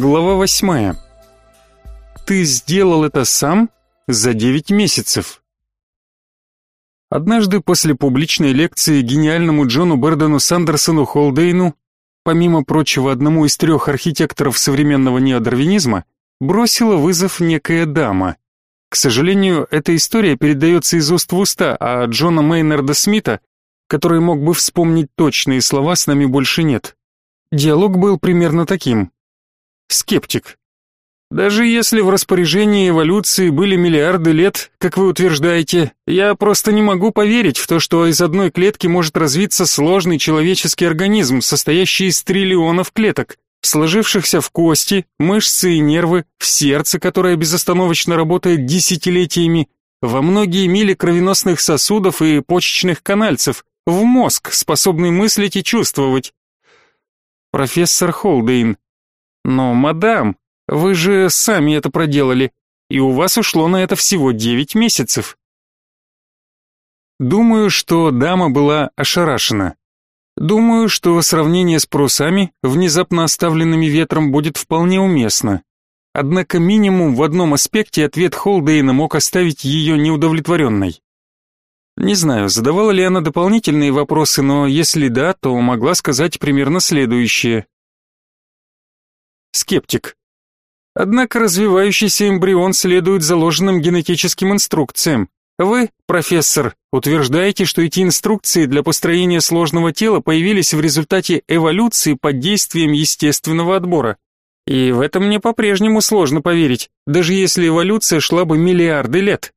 Глава восьмая. Ты сделал это сам за девять месяцев. Однажды после публичной лекции гениальному Джону Бердену Сандерсону Холдейну, помимо прочего одному из трех архитекторов современного неодарвинизма, бросила вызов некая дама. К сожалению, эта история передается из уст в уста, а Джона Мейнарда Смита, который мог бы вспомнить точные слова, с нами больше нет. Диалог был примерно таким. Скептик. Даже если в распоряжении эволюции были миллиарды лет, как вы утверждаете, я просто не могу поверить в то, что из одной клетки может развиться сложный человеческий организм, состоящий из триллионов клеток, сложившихся в кости, мышцы и нервы, в сердце, которое безостановочно работает десятилетиями, во многие мили кровеносных сосудов и почечных канальцев, в мозг, способный мыслить и чувствовать. Профессор Холдейн. Но, мадам, вы же сами это проделали, и у вас ушло на это всего девять месяцев. Думаю, что дама была ошарашена. Думаю, что сравнение с парусами, внезапно оставленными ветром, будет вполне уместно. Однако минимум в одном аспекте ответ Холдейна мог оставить ее неудовлетворенной. Не знаю, задавала ли она дополнительные вопросы, но если да, то могла сказать примерно следующее. Скептик. Однако развивающийся эмбрион следует заложенным генетическим инструкциям. Вы, профессор, утверждаете, что эти инструкции для построения сложного тела появились в результате эволюции под действием естественного отбора. И в это мне по-прежнему сложно поверить, даже если эволюция шла бы миллиарды лет.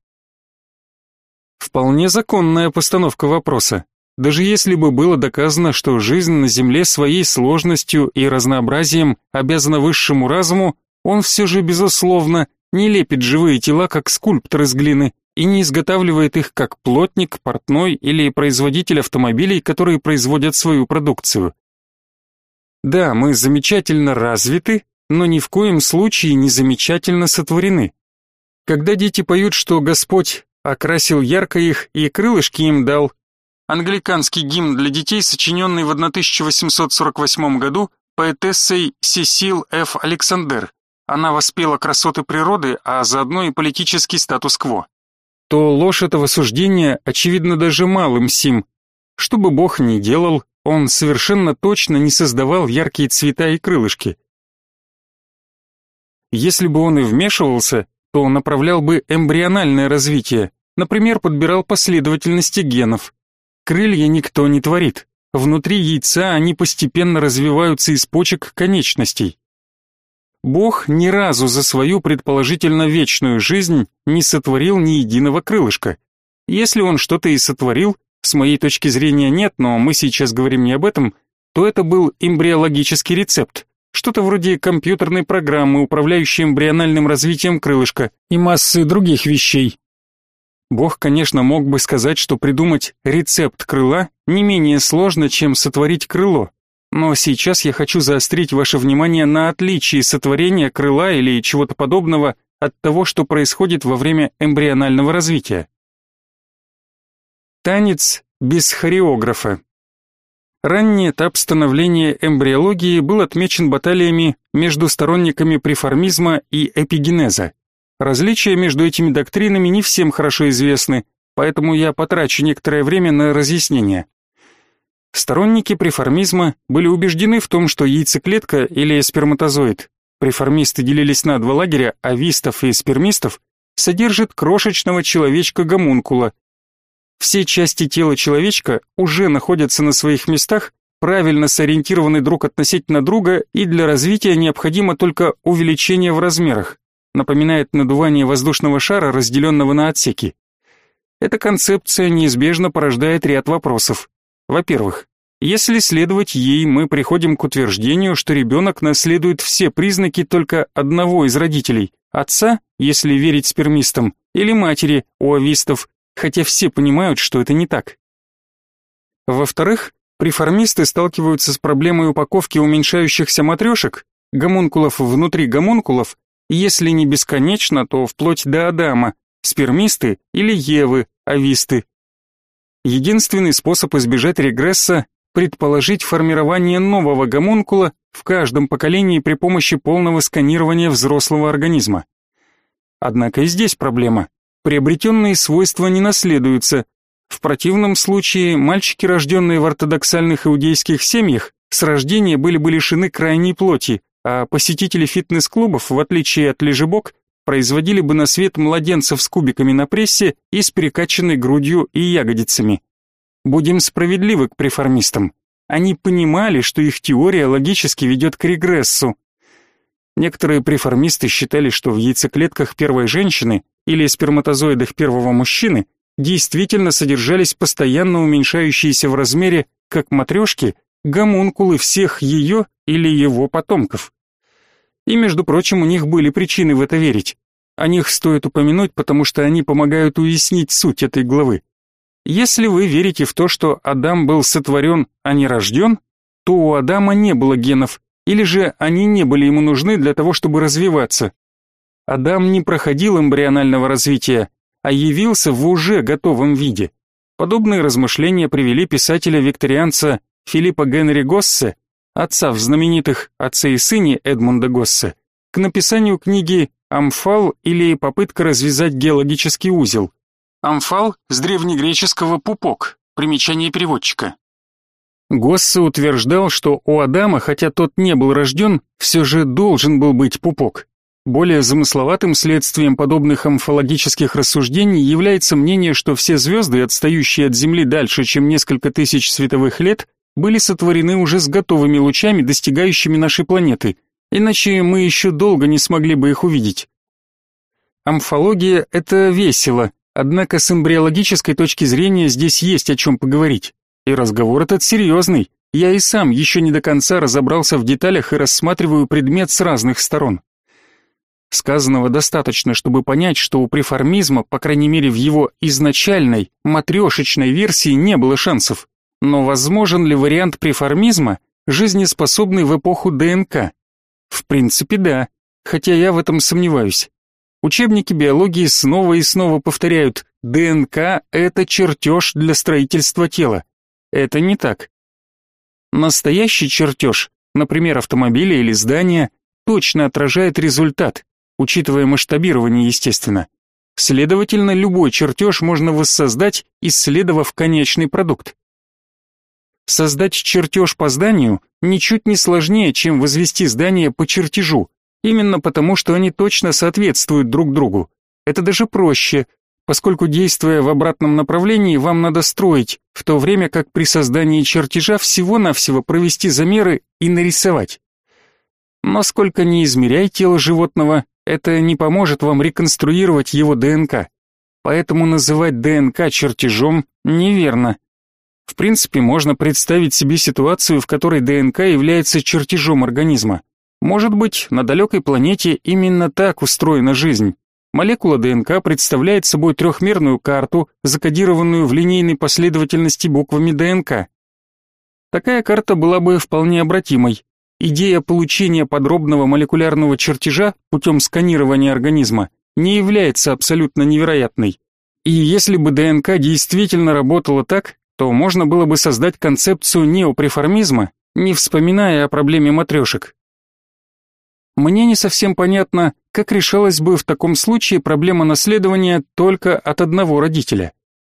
Вполне законная постановка вопроса. Даже если бы было доказано, что жизнь на Земле своей сложностью и разнообразием обязана высшему разуму, он все же, безусловно, не лепит живые тела, как скульптор из глины, и не изготавливает их как плотник, портной или производитель автомобилей, которые производят свою продукцию. Да, мы замечательно развиты, но ни в коем случае не замечательно сотворены. Когда дети поют, что Господь окрасил ярко их и крылышки им дал, англиканский гимн для детей, сочиненный в 1848 году поэтессой Сесил Ф. Александр, она воспела красоты природы, а заодно и политический статус-кво. То ложь этого суждения очевидно даже малым сим. Что бы Бог ни делал, он совершенно точно не создавал яркие цвета и крылышки. Если бы он и вмешивался, то направлял бы эмбриональное развитие, например, подбирал последовательности генов. Крылья никто не творит. Внутри яйца они постепенно развиваются из почек конечностей. Бог ни разу за свою предположительно вечную жизнь не сотворил ни единого крылышка. Если он что-то и сотворил, с моей точки зрения нет, но мы сейчас говорим не об этом, то это был эмбриологический рецепт, что-то вроде компьютерной программы, управляющей эмбриональным развитием крылышка и массы других вещей. Бог, конечно, мог бы сказать, что придумать рецепт крыла не менее сложно, чем сотворить крыло. Но сейчас я хочу заострить ваше внимание на отличии сотворения крыла или чего-то подобного от того, что происходит во время эмбрионального развития. Танец без хореографа. Ранний этап становления эмбриологии был отмечен баталиями между сторонниками преформизма и эпигенеза. Различия между этими доктринами не всем хорошо известны, поэтому я потрачу некоторое время на разъяснение. Сторонники преформизма были убеждены в том, что яйцеклетка или сперматозоид, преформисты делились на два лагеря, авистов и спермистов, содержит крошечного человечка-гомункула. Все части тела человечка уже находятся на своих местах, правильно сориентированы друг относительно друга и для развития необходимо только увеличение в размерах. Напоминает надувание воздушного шара, разделенного на отсеки. Эта концепция неизбежно порождает ряд вопросов. Во-первых, если следовать ей, мы приходим к утверждению, что ребенок наследует все признаки только одного из родителей – отца, если верить спермистам, или матери, у авистов, хотя все понимают, что это не так. Во-вторых, приформисты сталкиваются с проблемой упаковки уменьшающихся матрешек, гомункулов внутри гомункулов, если не бесконечно, то вплоть до Адама, спермисты или Евы, ависты. Единственный способ избежать регресса предположить формирование нового гомункула в каждом поколении при помощи полного сканирования взрослого организма. Однако и здесь проблема. Приобретенные свойства не наследуются. В противном случае мальчики, рожденные в ортодоксальных иудейских семьях, с рождения были бы лишены крайней плоти, а посетители фитнес-клубов, в отличие от лежебок, производили бы на свет младенцев с кубиками на прессе и с перекачанной грудью и ягодицами. Будем справедливы к преформистам. Они понимали, что их теория логически ведет к регрессу. Некоторые преформисты считали, что в яйцеклетках первой женщины или сперматозоидах первого мужчины действительно содержались постоянно уменьшающиеся в размере, как матрешки, гомункулы всех ее или его потомков. И, между прочим, у них были причины в это верить. О них стоит упомянуть, потому что они помогают уяснить суть этой главы. Если вы верите в то, что Адам был сотворен, а не рожден, то у Адама не было генов, или же они не были ему нужны для того, чтобы развиваться. Адам не проходил эмбрионального развития, а явился в уже готовом виде. Подобные размышления привели писателя-викторианца Филиппа Генри Госсе, отца в знаменитых «Отце и сыне» Эдмунда Госсе, к написанию книги «Амфал» или «Попытка развязать геологический узел», Амфал с древнегреческого пупок. Примечание переводчика. Госсе утверждал, что у Адама, хотя тот не был рожден, все же должен был быть пупок. Более замысловатым следствием подобных амфологических рассуждений является мнение, что все звезды, отстающие от Земли дальше, чем несколько тысяч световых лет, были сотворены уже с готовыми лучами, достигающими нашей планеты, иначе мы еще долго не смогли бы их увидеть. Амфология — это весело, Однако с эмбриологической точки зрения здесь есть о чем поговорить. И разговор этот серьезный. Я и сам еще не до конца разобрался в деталях и рассматриваю предмет с разных сторон. Сказанного достаточно, чтобы понять, что у преформизма, по крайней мере в его изначальной, матрешечной версии, не было шансов. Но возможен ли вариант преформизма, жизнеспособный в эпоху ДНК? В принципе, да, хотя я в этом сомневаюсь. Учебники биологии снова и снова повторяют, ДНК – это чертеж для строительства тела. Это не так. Настоящий чертеж, например, автомобиля или здания, точно отражает результат, учитывая масштабирование, естественно. Следовательно, любой чертеж можно воссоздать, исследовав конечный продукт. Создать чертеж по зданию ничуть не сложнее, чем возвести здание по чертежу, Именно потому, что они точно соответствуют друг другу. Это даже проще, поскольку действуя в обратном направлении, вам надо строить, в то время как при создании чертежа всего-навсего провести замеры и нарисовать. Но сколько ни измеряй тело животного, это не поможет вам реконструировать его ДНК. Поэтому называть ДНК чертежом неверно. В принципе, можно представить себе ситуацию, в которой ДНК является чертежом организма. Может быть, на далекой планете именно так устроена жизнь. Молекула ДНК представляет собой трехмерную карту, закодированную в линейной последовательности буквами ДНК. Такая карта была бы вполне обратимой. Идея получения подробного молекулярного чертежа путем сканирования организма не является абсолютно невероятной. И если бы ДНК действительно работала так, то можно было бы создать концепцию неопреформизма, не вспоминая о проблеме матрешек. Мне не совсем понятно, как решалась бы в таком случае проблема наследования только от одного родителя.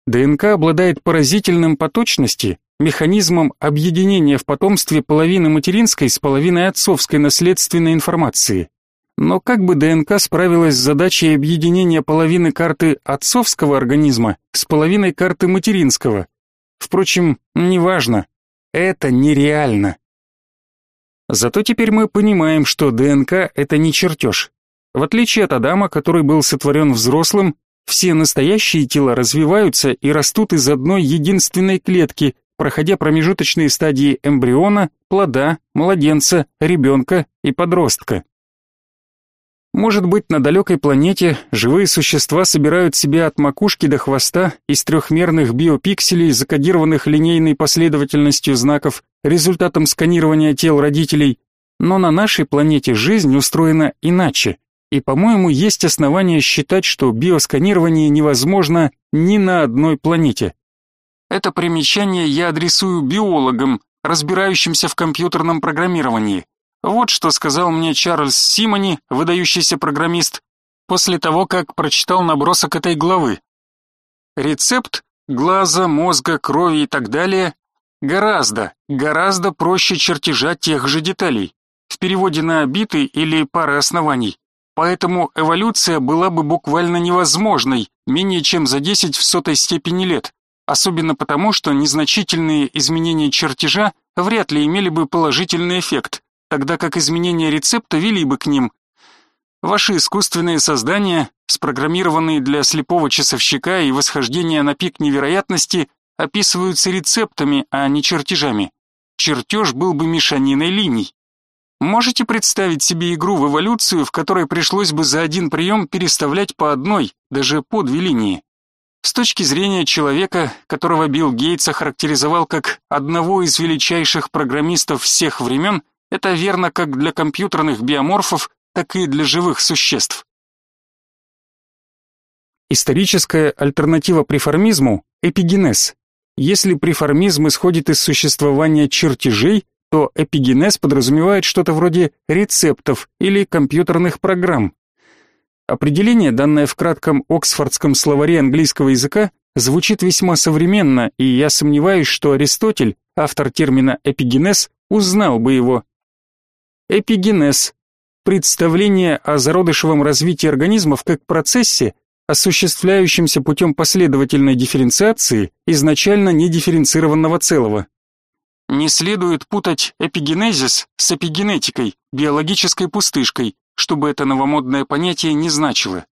ДНК обладает поразительным по точности механизмом объединения в потомстве половины материнской с половиной отцовской наследственной информации. Но как бы ДНК справилась с задачей объединения половины карты отцовского организма с половиной карты материнского? Впрочем, неважно. Это нереально. Зато теперь мы понимаем, что ДНК – это не чертеж. В отличие от Адама, который был сотворен взрослым, все настоящие тела развиваются и растут из одной единственной клетки, проходя промежуточные стадии эмбриона, плода, младенца, ребенка и подростка. Может быть, на далекой планете живые существа собирают себя от макушки до хвоста из трехмерных биопикселей, закодированных линейной последовательностью знаков, результатом сканирования тел родителей, но на нашей планете жизнь устроена иначе, и, по-моему, есть основания считать, что биосканирование невозможно ни на одной планете. Это примечание я адресую биологам, разбирающимся в компьютерном программировании. Вот что сказал мне Чарльз Симони, выдающийся программист, после того, как прочитал набросок этой главы. Рецепт глаза, мозга, крови и так далее гораздо, гораздо проще чертежа тех же деталей, в переводе на биты или пары оснований. Поэтому эволюция была бы буквально невозможной менее чем за 10 в сотой степени лет, особенно потому, что незначительные изменения чертежа вряд ли имели бы положительный эффект, тогда как изменения рецепта вели бы к ним. Ваши искусственные создания, спрограммированные для слепого часовщика и восхождения на пик невероятности, описываются рецептами, а не чертежами. Чертеж был бы мешаниной линий. Можете представить себе игру в эволюцию, в которой пришлось бы за один прием переставлять по одной, даже по две линии? С точки зрения человека, которого Билл Гейтс охарактеризовал как одного из величайших программистов всех времен, это верно как для компьютерных биоморфов, так и для живых существ. Историческая альтернатива преформизму – эпигенез. Если преформизм исходит из существования чертежей, то эпигенез подразумевает что-то вроде рецептов или компьютерных программ. Определение, данное в кратком Оксфордском словаре английского языка, звучит весьма современно, и я сомневаюсь, что Аристотель, автор термина эпигенез, узнал бы его. Эпигенез – представление о зародышевом развитии организмов как процессе, осуществляющемся путем последовательной дифференциации изначально недифференцированного целого. Не следует путать эпигенезис с эпигенетикой, биологической пустышкой, чтобы это новомодное понятие не значило.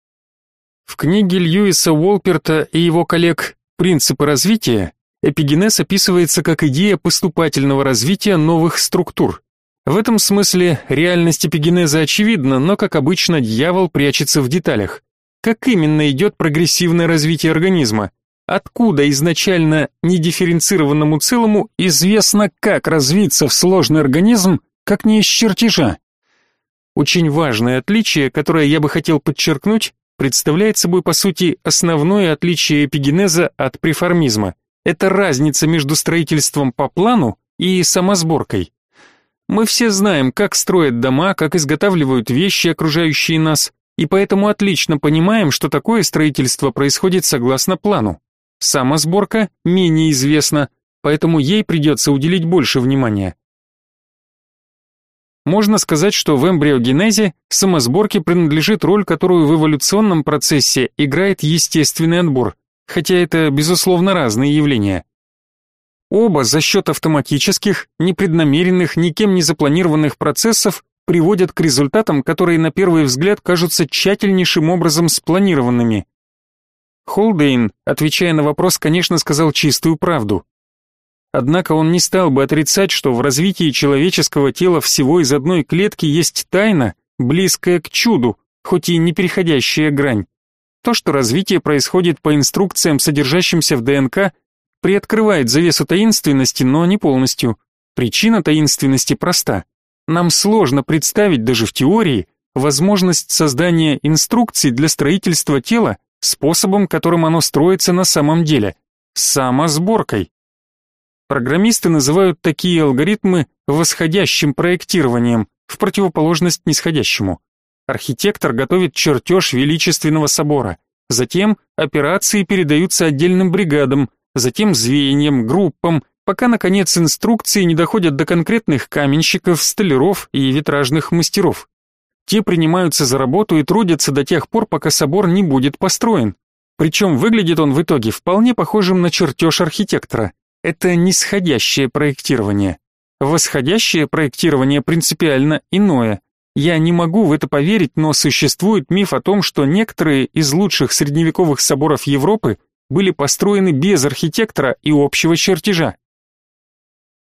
В книге Льюиса Уолперта и его коллег «Принципы развития» эпигенез описывается как идея поступательного развития новых структур. В этом смысле реальность эпигенеза очевидна, но, как обычно, дьявол прячется в деталях. Как именно идет прогрессивное развитие организма? Откуда изначально недифференцированному целому известно, как развиться в сложный организм, как не из чертежа? Очень важное отличие, которое я бы хотел подчеркнуть, представляет собой по сути основное отличие эпигенеза от преформизма. Это разница между строительством по плану и самосборкой. Мы все знаем, как строят дома, как изготавливают вещи, окружающие нас, и поэтому отлично понимаем, что такое строительство происходит согласно плану. Сама сборка менее известна, поэтому ей придется уделить больше внимания. Можно сказать, что в эмбриогенезе самосборке принадлежит роль, которую в эволюционном процессе играет естественный отбор, хотя это, безусловно, разные явления. Оба за счет автоматических, непреднамеренных, никем не запланированных процессов приводят к результатам, которые на первый взгляд кажутся тщательнейшим образом спланированными. Холдейн, отвечая на вопрос, конечно, сказал чистую правду. Однако он не стал бы отрицать, что в развитии человеческого тела всего из одной клетки есть тайна, близкая к чуду, хоть и не переходящая грань. То, что развитие происходит по инструкциям, содержащимся в ДНК, приоткрывает завесу таинственности, но не полностью. Причина таинственности проста. Нам сложно представить даже в теории возможность создания инструкций для строительства тела, способом, которым оно строится на самом деле – самосборкой. Программисты называют такие алгоритмы восходящим проектированием, в противоположность нисходящему. Архитектор готовит чертеж величественного собора, затем операции передаются отдельным бригадам, затем звеньям, группам, пока, наконец, инструкции не доходят до конкретных каменщиков, столяров и витражных мастеров. Те принимаются за работу и трудятся до тех пор, пока собор не будет построен. Причем выглядит он в итоге вполне похожим на чертеж архитектора. Это нисходящее проектирование. Восходящее проектирование принципиально иное. Я не могу в это поверить, но существует миф о том, что некоторые из лучших средневековых соборов Европы были построены без архитектора и общего чертежа.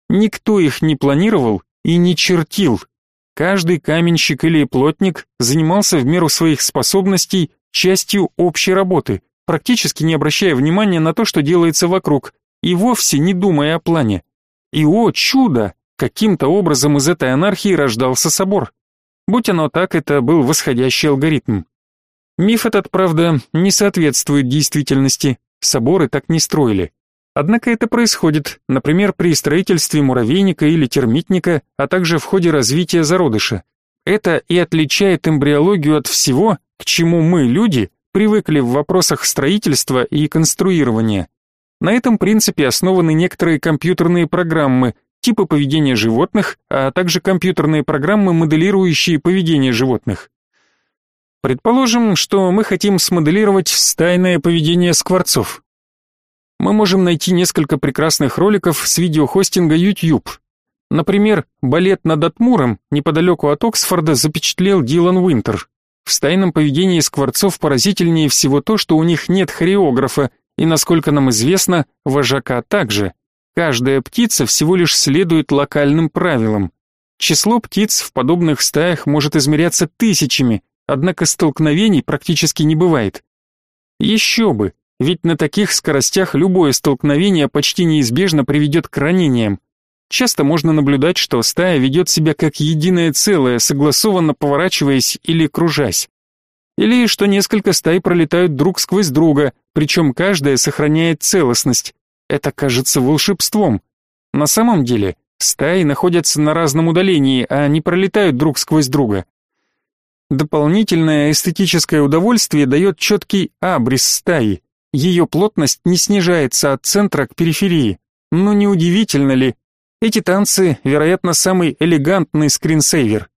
Никто их не планировал и не чертил, Каждый каменщик или плотник занимался в меру своих способностей частью общей работы, практически не обращая внимания на то, что делается вокруг, и вовсе не думая о плане. И о чудо! Каким-то образом из этой анархии рождался собор. Будь оно так, это был восходящий алгоритм. Миф этот, правда, не соответствует действительности. Соборы так не строили. Однако это происходит, например, при строительстве муравейника или термитника, а также в ходе развития зародыша. Это и отличает эмбриологию от всего, к чему мы, люди, привыкли в вопросах строительства и конструирования. На этом принципе основаны некоторые компьютерные программы, типы поведения животных, а также компьютерные программы, моделирующие поведение животных. Предположим, что мы хотим смоделировать стайное поведение скворцов. Мы можем найти несколько прекрасных роликов с видеохостинга YouTube. Например, балет над Атмуром неподалеку от Оксфорда запечатлел Дилан Уинтер. В стайном поведении скворцов поразительнее всего то, что у них нет хореографа, и, насколько нам известно, вожака также. Каждая птица всего лишь следует локальным правилам. Число птиц в подобных стаях может измеряться тысячами, однако столкновений практически не бывает. Еще бы, ведь на таких скоростях любое столкновение почти неизбежно приведет к ранениям. Часто можно наблюдать, что стая ведет себя как единое целое, согласованно поворачиваясь или кружась. Или что несколько стай пролетают друг сквозь друга, причем каждая сохраняет целостность. Это кажется волшебством. На самом деле, стаи находятся на разном удалении, а не пролетают друг сквозь друга. Дополнительное эстетическое удовольствие дает четкий абрис стаи. Ее плотность не снижается от центра к периферии. Но неудивительно ли? Эти танцы, вероятно, самый элегантный скринсейвер.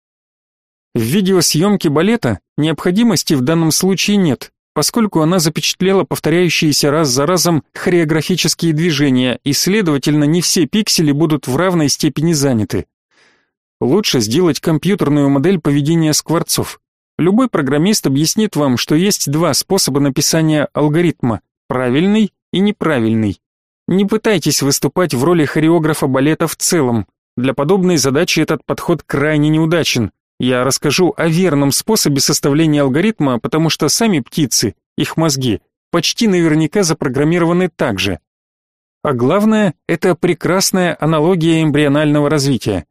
В видеосъемке балета необходимости в данном случае нет, поскольку она запечатлела повторяющиеся раз за разом хореографические движения, и, следовательно, не все пиксели будут в равной степени заняты. Лучше сделать компьютерную модель поведения скворцов. Любой программист объяснит вам, что есть два способа написания алгоритма – правильный и неправильный. Не пытайтесь выступать в роли хореографа балета в целом. Для подобной задачи этот подход крайне неудачен. Я расскажу о верном способе составления алгоритма, потому что сами птицы, их мозги, почти наверняка запрограммированы так же. А главное, это прекрасная аналогия эмбрионального развития.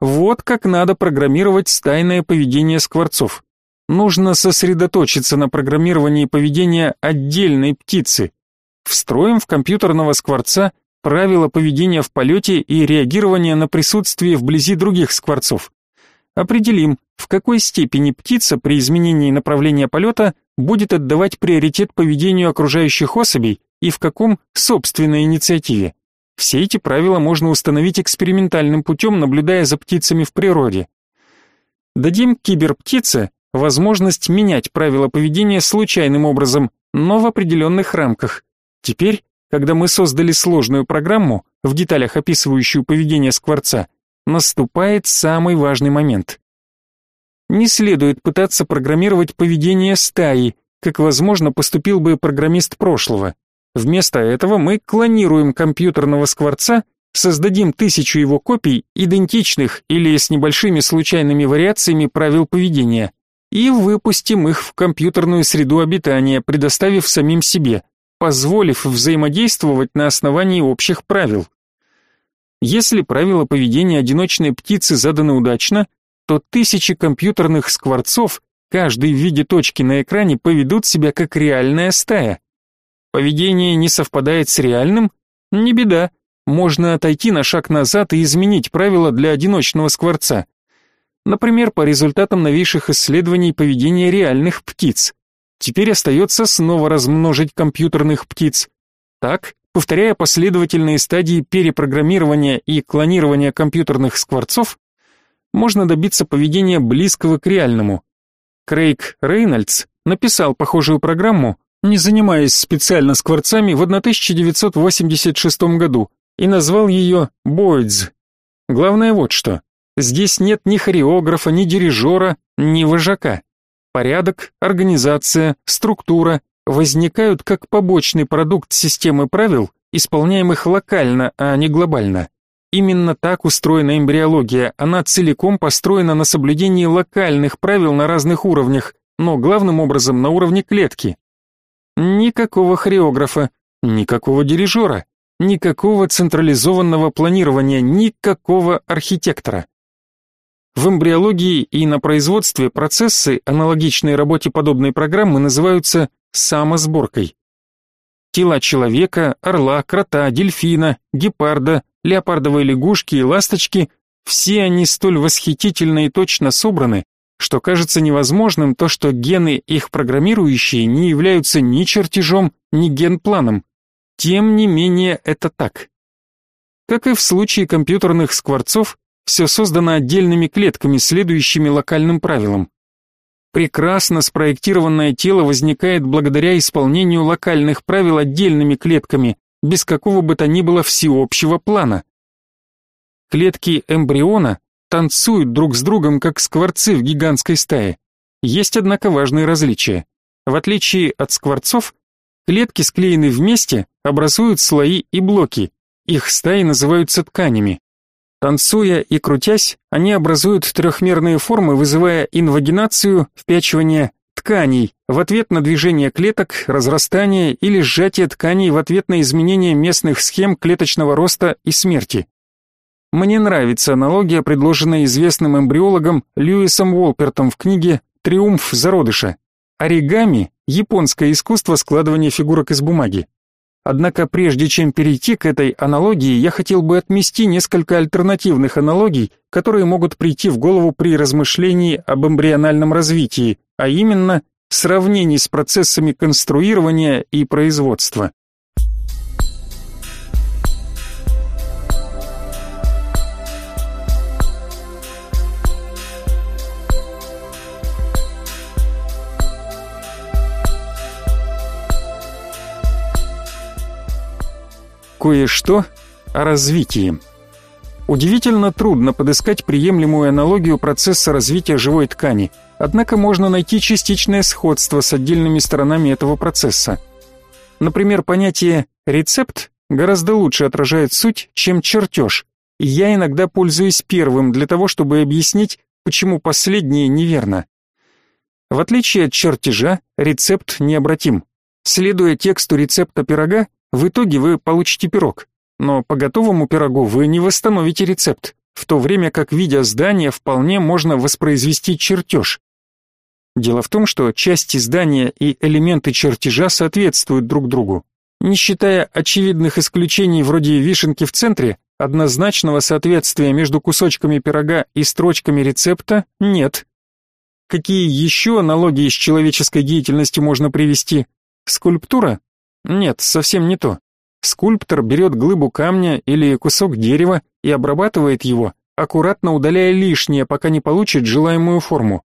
Вот как надо программировать стайное поведение скворцов. Нужно сосредоточиться на программировании поведения отдельной птицы. Встроим в компьютерного скворца правила поведения в полете и реагирования на присутствие вблизи других скворцов. Определим, в какой степени птица при изменении направления полета будет отдавать приоритет поведению окружающих особей и в каком собственной инициативе. Все эти правила можно установить экспериментальным путем, наблюдая за птицами в природе. Дадим киберптице возможность менять правила поведения случайным образом, но в определенных рамках. Теперь, когда мы создали сложную программу, в деталях описывающую поведение скворца, наступает самый важный момент. Не следует пытаться программировать поведение стаи, как, возможно, поступил бы программист прошлого. Вместо этого мы клонируем компьютерного скворца, создадим тысячу его копий, идентичных или с небольшими случайными вариациями правил поведения, и выпустим их в компьютерную среду обитания, предоставив самим себе, позволив взаимодействовать на основании общих правил. Если правила поведения одиночной птицы заданы удачно, то тысячи компьютерных скворцов, каждый в виде точки на экране, поведут себя как реальная стая. Поведение не совпадает с реальным? Не беда, можно отойти на шаг назад и изменить правила для одиночного скворца. Например, по результатам новейших исследований поведения реальных птиц. Теперь остается снова размножить компьютерных птиц. Так, повторяя последовательные стадии перепрограммирования и клонирования компьютерных скворцов, можно добиться поведения близкого к реальному. Крейг Рейнольдс написал похожую программу, не занимаясь специально скворцами, в 1986 году и назвал ее Boyd's. Главное вот что. Здесь нет ни хореографа, ни дирижера, ни вожака. Порядок, организация, структура, возникают как побочный продукт системы правил, исполняемых локально, а не глобально. Именно так устроена эмбриология, она целиком построена на соблюдении локальных правил на разных уровнях, но главным образом на уровне клетки. Никакого хореографа, никакого дирижера, никакого централизованного планирования, никакого архитектора. В эмбриологии и на производстве процессы, аналогичные работе подобной программы, называются самосборкой. тела человека, орла, крота, дельфина, гепарда, леопардовой лягушки и ласточки, все они столь восхитительно и точно собраны, что кажется невозможным то, что гены, их программирующие, не являются ни чертежом, ни генпланом. Тем не менее, это так. Как и в случае компьютерных скворцов, все создано отдельными клетками, следующими локальным правилам. Прекрасно спроектированное тело возникает благодаря исполнению локальных правил отдельными клетками, без какого бы то ни было всеобщего плана. Клетки эмбриона танцуют друг с другом, как скворцы в гигантской стае. Есть, однако, важные различия. В отличие от скворцов, клетки склеены вместе, образуют слои и блоки. Их стаи называются тканями. Танцуя и крутясь, они образуют трехмерные формы, вызывая инвагинацию, впячивание тканей в ответ на движение клеток, разрастание или сжатие тканей в ответ на изменение местных схем клеточного роста и смерти. Мне нравится аналогия, предложенная известным эмбриологом Льюисом Уолпертом в книге «Триумф зародыша». Оригами – японское искусство складывания фигурок из бумаги. Однако прежде чем перейти к этой аналогии, я хотел бы отмести несколько альтернативных аналогий, которые могут прийти в голову при размышлении об эмбриональном развитии, а именно сравнении с процессами конструирования и производства. Кое-что о развитии. Удивительно трудно подыскать приемлемую аналогию процесса развития живой ткани, однако можно найти частичное сходство с отдельными сторонами этого процесса. Например, понятие «рецепт» гораздо лучше отражает суть, чем чертеж, и я иногда пользуюсь первым для того, чтобы объяснить, почему последнее неверно. В отличие от чертежа, рецепт необратим. Следуя тексту рецепта пирога, в итоге вы получите пирог, но по готовому пирогу вы не восстановите рецепт, в то время как, видя здание, вполне можно воспроизвести чертеж. Дело в том, что части здания и элементы чертежа соответствуют друг другу. Не считая очевидных исключений вроде вишенки в центре, однозначного соответствия между кусочками пирога и строчками рецепта нет. Какие еще аналогии с человеческой деятельностью можно привести? Скульптура? Нет, совсем не то. Скульптор берет глыбу камня или кусок дерева и обрабатывает его, аккуратно удаляя лишнее, пока не получит желаемую форму.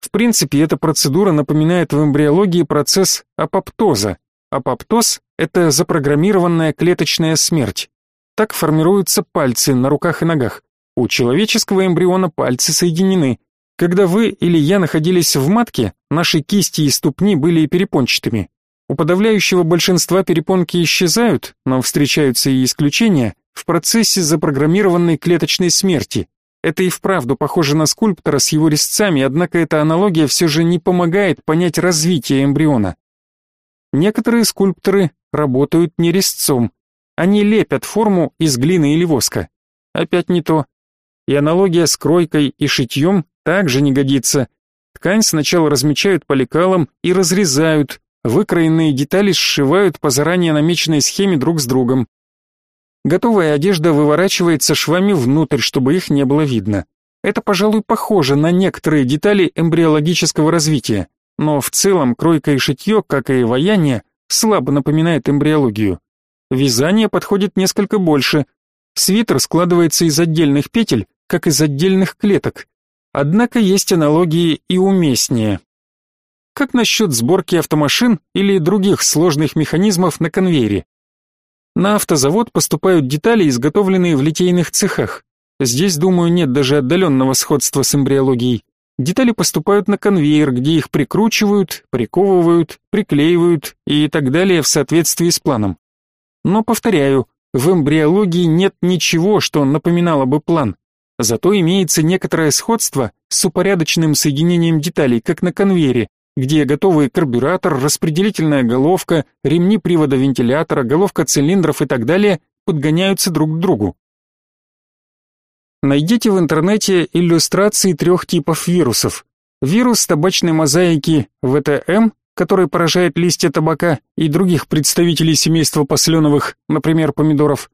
В принципе, эта процедура напоминает в эмбриологии процесс апоптоза. Апоптоз – это запрограммированная клеточная смерть. Так формируются пальцы на руках и ногах. У человеческого эмбриона пальцы соединены. Когда вы или я находились в матке, наши кисти и ступни были перепончатыми. У подавляющего большинства перепонки исчезают, но встречаются и исключения в процессе запрограммированной клеточной смерти. Это и вправду похоже на скульптора с его резцами, однако эта аналогия все же не помогает понять развитие эмбриона. Некоторые скульпторы работают не резцом, они лепят форму из глины или воска. Опять не то. И аналогия с кройкой и шитьем также не годится. Ткань сначала размечают по лекалам и разрезают, Выкроенные детали сшивают по заранее намеченной схеме друг с другом. Готовая одежда выворачивается швами внутрь, чтобы их не было видно. Это, пожалуй, похоже на некоторые детали эмбриологического развития, но в целом кройка и шитье, как и ваяние, слабо напоминает эмбриологию. Вязание подходит несколько больше. Свитер складывается из отдельных петель, как из отдельных клеток. Однако есть аналогии и уместнее. Как насчет сборки автомашин или других сложных механизмов на конвейере? На автозавод поступают детали, изготовленные в литейных цехах. Здесь, думаю, нет даже отдаленного сходства с эмбриологией. Детали поступают на конвейер, где их прикручивают, приковывают, приклеивают и так далее в соответствии с планом. Но, повторяю, в эмбриологии нет ничего, что напоминало бы план. Зато имеется некоторое сходство с упорядоченным соединением деталей, как на конвейере, где готовый карбюратор, распределительная головка, ремни привода вентилятора, головка цилиндров и так далее подгоняются друг к другу. Найдите в интернете иллюстрации трех типов вирусов. Вирус табачной мозаики ВТМ, который поражает листья табака и других представителей семейства посленовых, например, помидоров.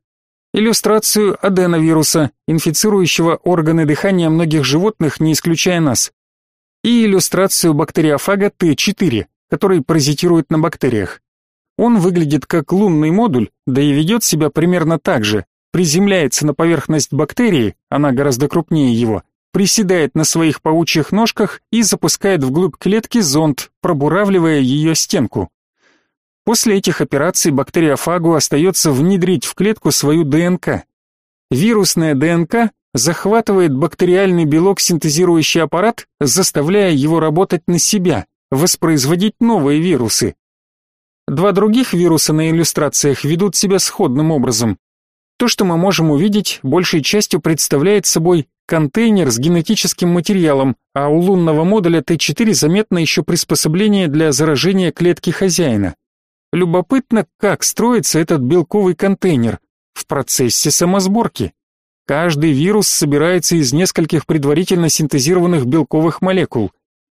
Иллюстрацию аденовируса, инфицирующего органы дыхания многих животных, не исключая нас. И иллюстрацию бактериофага Т4, который паразитирует на бактериях. Он выглядит как лунный модуль, да и ведет себя примерно так же. Приземляется на поверхность бактерии, она гораздо крупнее его, приседает на своих паучьих ножках и запускает вглубь клетки зонд, пробуравливая ее стенку. После этих операций бактериофагу остается внедрить в клетку свою ДНК. Вирусная ДНК захватывает бактериальный белок синтезирующий аппарат, заставляя его работать на себя, воспроизводить новые вирусы. Два других вируса на иллюстрациях ведут себя сходным образом. То, что мы можем увидеть, большей частью представляет собой контейнер с генетическим материалом, а у лунного модуля Т4 заметно еще приспособление для заражения клетки хозяина. Любопытно, как строится этот белковый контейнер в процессе самосборки. Каждый вирус собирается из нескольких предварительно синтезированных белковых молекул.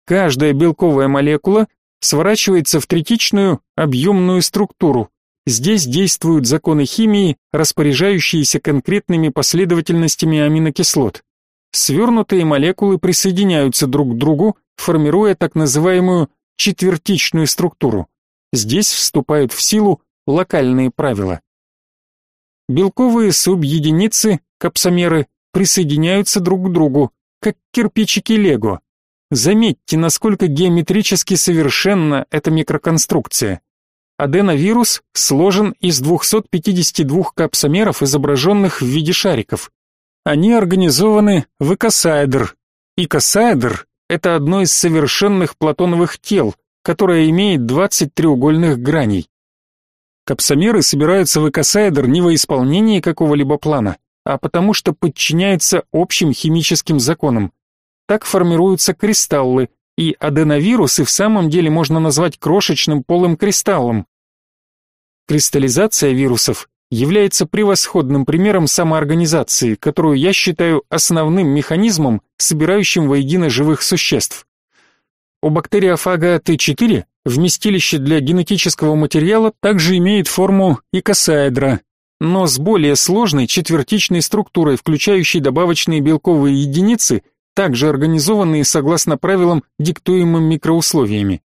Каждая белковая молекула сворачивается в третичную объемную структуру. Здесь действуют законы химии, распоряжающиеся конкретными последовательностями аминокислот. Свернутые молекулы присоединяются друг к другу, формируя так называемую четвертичную структуру. Здесь вступают в силу локальные правила. Белковые субъединицы, капсомеры, присоединяются друг к другу, как кирпичики Лего. Заметьте, насколько геометрически совершенна эта микроконструкция. Аденовирус сложен из 252 капсомеров, изображенных в виде шариков. Они организованы в икосаэдр. Икосаэдр – это одно из совершенных платоновых тел, которая имеет 20 треугольных граней. Капсомеры собираются в экосаэдр не во исполнении какого-либо плана, а потому что подчиняются общим химическим законам. Так формируются кристаллы, и аденовирус и в самом деле можно назвать крошечным полым кристаллом. Кристаллизация вирусов является превосходным примером самоорганизации, которую я считаю основным механизмом, собирающим воедино живых существ. У бактериофага Т4 вместилище для генетического материала также имеет форму икосаэдра, но с более сложной четвертичной структурой, включающей добавочные белковые единицы, также организованные согласно правилам, диктуемым микроусловиями.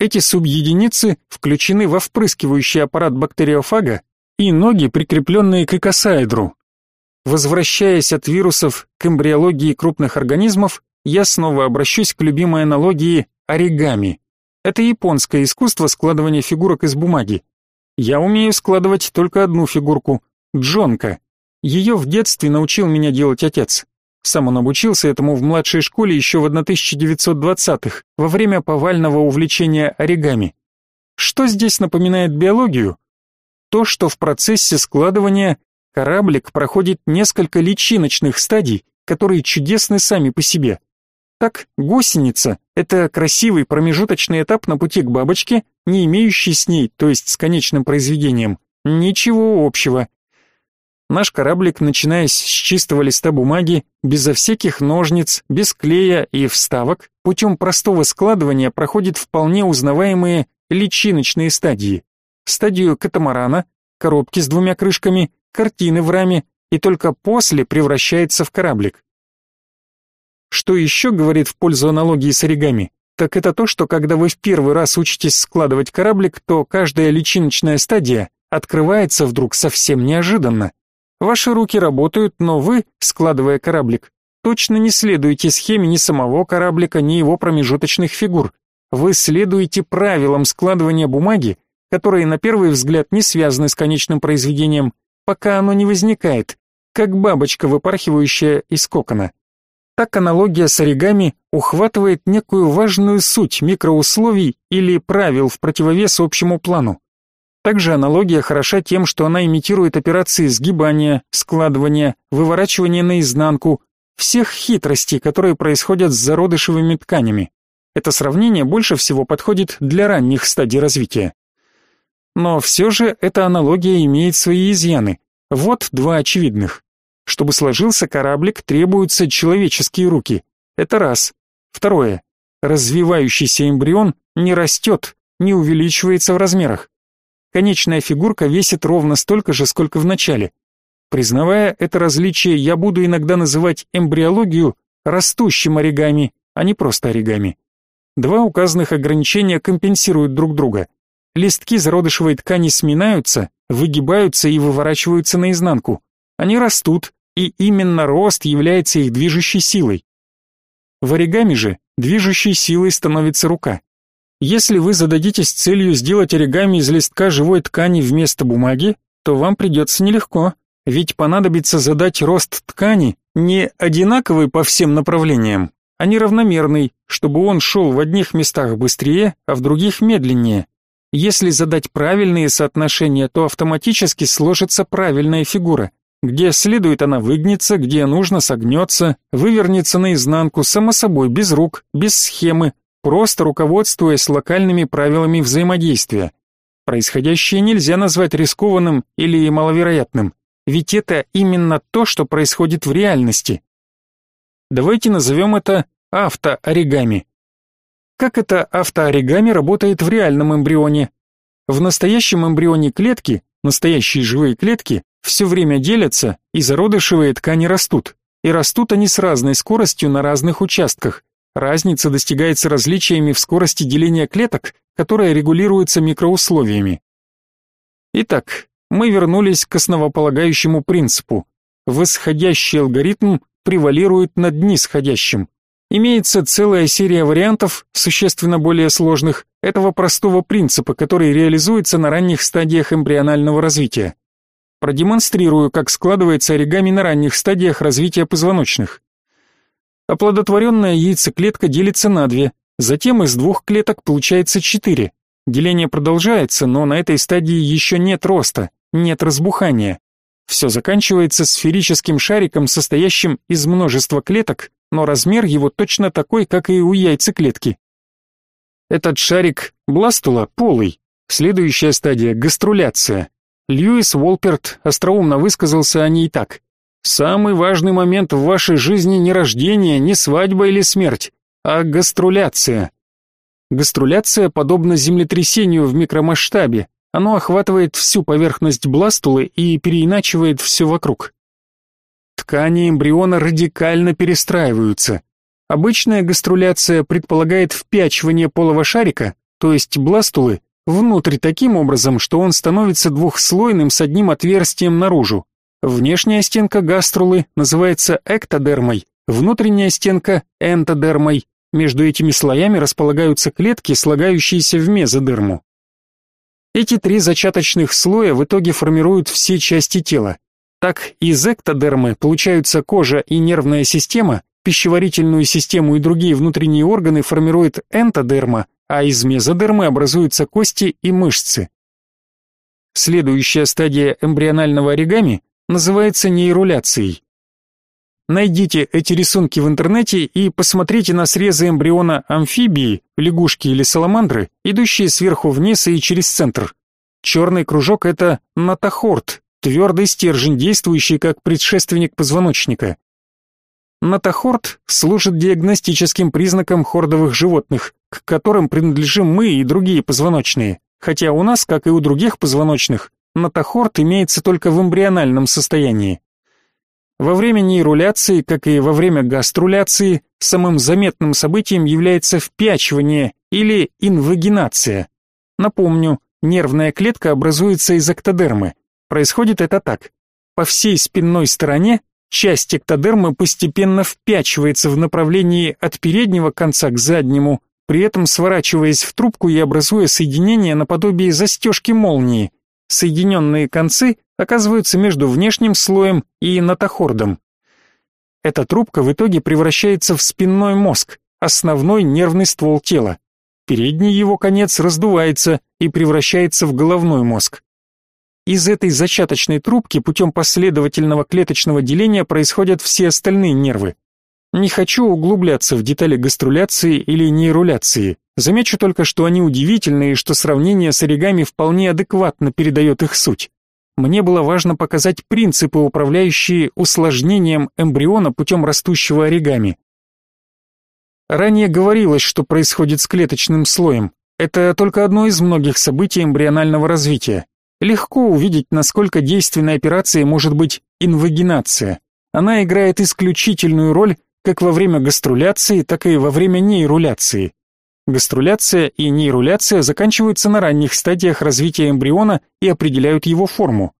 Эти субъединицы включены во впрыскивающий аппарат бактериофага и ноги, прикрепленные к икосаэдру. Возвращаясь от вирусов к эмбриологии крупных организмов, я снова обращусь к любимой аналогии оригами. Это японское искусство складывания фигурок из бумаги. Я умею складывать только одну фигурку — джонка. Ее в детстве научил меня делать отец. Сам он обучился этому в младшей школе еще в 1920-х, во время повального увлечения оригами. Что здесь напоминает биологию? То, что в процессе складывания кораблик проходит несколько личиночных стадий, которые чудесны сами по себе. Так, гусеница — это красивый промежуточный этап на пути к бабочке, не имеющий с ней, то есть с конечным произведением, ничего общего. Наш кораблик, начиная с чистого листа бумаги, безо всяких ножниц, без клея и вставок, путем простого складывания проходит вполне узнаваемые личиночные стадии. Стадию катамарана, коробки с двумя крышками, картины в раме, и только после превращается в кораблик. Что еще говорит в пользу аналогии с оригами? Так это то, что когда вы в первый раз учитесь складывать кораблик, то каждая личиночная стадия открывается вдруг совсем неожиданно. Ваши руки работают, но вы, складывая кораблик, точно не следуете схеме ни самого кораблика, ни его промежуточных фигур. Вы следуете правилам складывания бумаги, которые на первый взгляд не связаны с конечным произведением, пока оно не возникает, как бабочка, выпархивающая из кокона. Так аналогия с оригами ухватывает некую важную суть микроусловий или правил в противовес общему плану. Также аналогия хороша тем, что она имитирует операции сгибания, складывания, выворачивания наизнанку, всех хитростей, которые происходят с зародышевыми тканями. Это сравнение больше всего подходит для ранних стадий развития. Но все же эта аналогия имеет свои изъяны. Вот два очевидных. Чтобы сложился кораблик, требуются человеческие руки. Это раз. Второе. развивающийся эмбрион не растет, не увеличивается в размерах. Конечная фигурка весит ровно столько же, сколько в начале. Признавая это различие, я буду иногда называть эмбриологию растущим оригами, а не просто оригами. Два указанных ограничения компенсируют друг друга. Листки зародышевой ткани сминаются, выгибаются и выворачиваются наизнанку. Они растут, и именно рост является их движущей силой. В оригами же движущей силой становится рука. Если вы зададитесь целью сделать оригами из листка живой ткани вместо бумаги, то вам придется нелегко, ведь понадобится задать рост ткани не одинаковый по всем направлениям, а неравномерный, чтобы он шел в одних местах быстрее, а в других медленнее. Если задать правильные соотношения, то автоматически сложится правильная фигура. Где следует она выгнется, где нужно согнется, вывернется наизнанку, само собой, без рук, без схемы, просто руководствуясь локальными правилами взаимодействия. Происходящее нельзя назвать рискованным или маловероятным, ведь это именно то, что происходит в реальности. Давайте назовем это автооригами. Как это автооригами работает в реальном эмбрионе? В настоящем эмбрионе клетки, настоящие живые клетки, все время делятся, и зародышевые ткани растут. И растут они с разной скоростью на разных участках. Разница достигается различиями в скорости деления клеток, которая регулируется микроусловиями. Итак, мы вернулись к основополагающему принципу. Восходящий алгоритм превалирует над нисходящим. Имеется целая серия вариантов, существенно более сложных, этого простого принципа, который реализуется на ранних стадиях эмбрионального развития. Продемонстрирую, как складывается оригами на ранних стадиях развития позвоночных. Оплодотворенная яйцеклетка делится на две, затем из двух клеток получается четыре. Деление продолжается, но на этой стадии еще нет роста, нет разбухания. Все заканчивается сферическим шариком, состоящим из множества клеток, но размер его точно такой, как и у яйцеклетки. Этот шарик бластула полый. Следующая стадия гаструляция. Льюис Волперт остроумно высказался о ней так: Самый важный момент в вашей жизни не рождение, не свадьба или смерть, а гаструляция. Гаструляция подобна землетрясению в микромасштабе, оно охватывает всю поверхность бластулы и переиначивает все вокруг. Ткани эмбриона радикально перестраиваются. Обычная гаструляция предполагает впячивание полого шарика, то есть бластулы, внутрь таким образом, что он становится двухслойным с одним отверстием наружу. Внешняя стенка гаструлы называется эктодермой, внутренняя стенка – энтодермой. Между этими слоями располагаются клетки, слагающиеся в мезодерму. Эти три зачаточных слоя в итоге формируют все части тела. Так из эктодермы получаются кожа и нервная система, пищеварительную систему и другие внутренние органы формирует энтодерма, а из мезодермы образуются кости и мышцы. Следующая стадия эмбрионального оригами называется нейруляцией. Найдите эти рисунки в интернете и посмотрите на срезы эмбриона амфибии, лягушки или саламандры, идущие сверху вниз и через центр. Черный кружок – это натохорд, твердый стержень, действующий как предшественник позвоночника. Натохорд служит диагностическим признаком хордовых животных, к которым принадлежим мы и другие позвоночные, хотя у нас, как и у других позвоночных, натохорд имеется только в эмбриональном состоянии. Во время нейруляции, как и во время гаструляции, самым заметным событием является впячивание или инвагинация. Напомню, нервная клетка образуется из эктодермы. Происходит это так. По всей спинной стороне часть эктодермы постепенно впячивается в направлении от переднего конца к заднему, при этом сворачиваясь в трубку и образуя соединение наподобие застежки молнии. Соединенные концы оказываются между внешним слоем и нотохордом. Эта трубка в итоге превращается в спинной мозг, основной нервный ствол тела. Передний его конец раздувается и превращается в головной мозг. Из этой зачаточной трубки путем последовательного клеточного деления происходят все остальные нервы. Не хочу углубляться в детали гаструляции или нейруляции. Замечу только, что они удивительны и что сравнение с оригами вполне адекватно передает их суть мне было важно показать принципы, управляющие усложнением эмбриона путем растущего оригами. Ранее говорилось, что происходит с клеточным слоем. Это только одно из многих событий эмбрионального развития. Легко увидеть, насколько действенной операцией может быть инвагинация. Она играет исключительную роль как во время гаструляции, так и во время нейруляции. Гаструляция и нейруляция заканчиваются на ранних стадиях развития эмбриона и определяют его форму.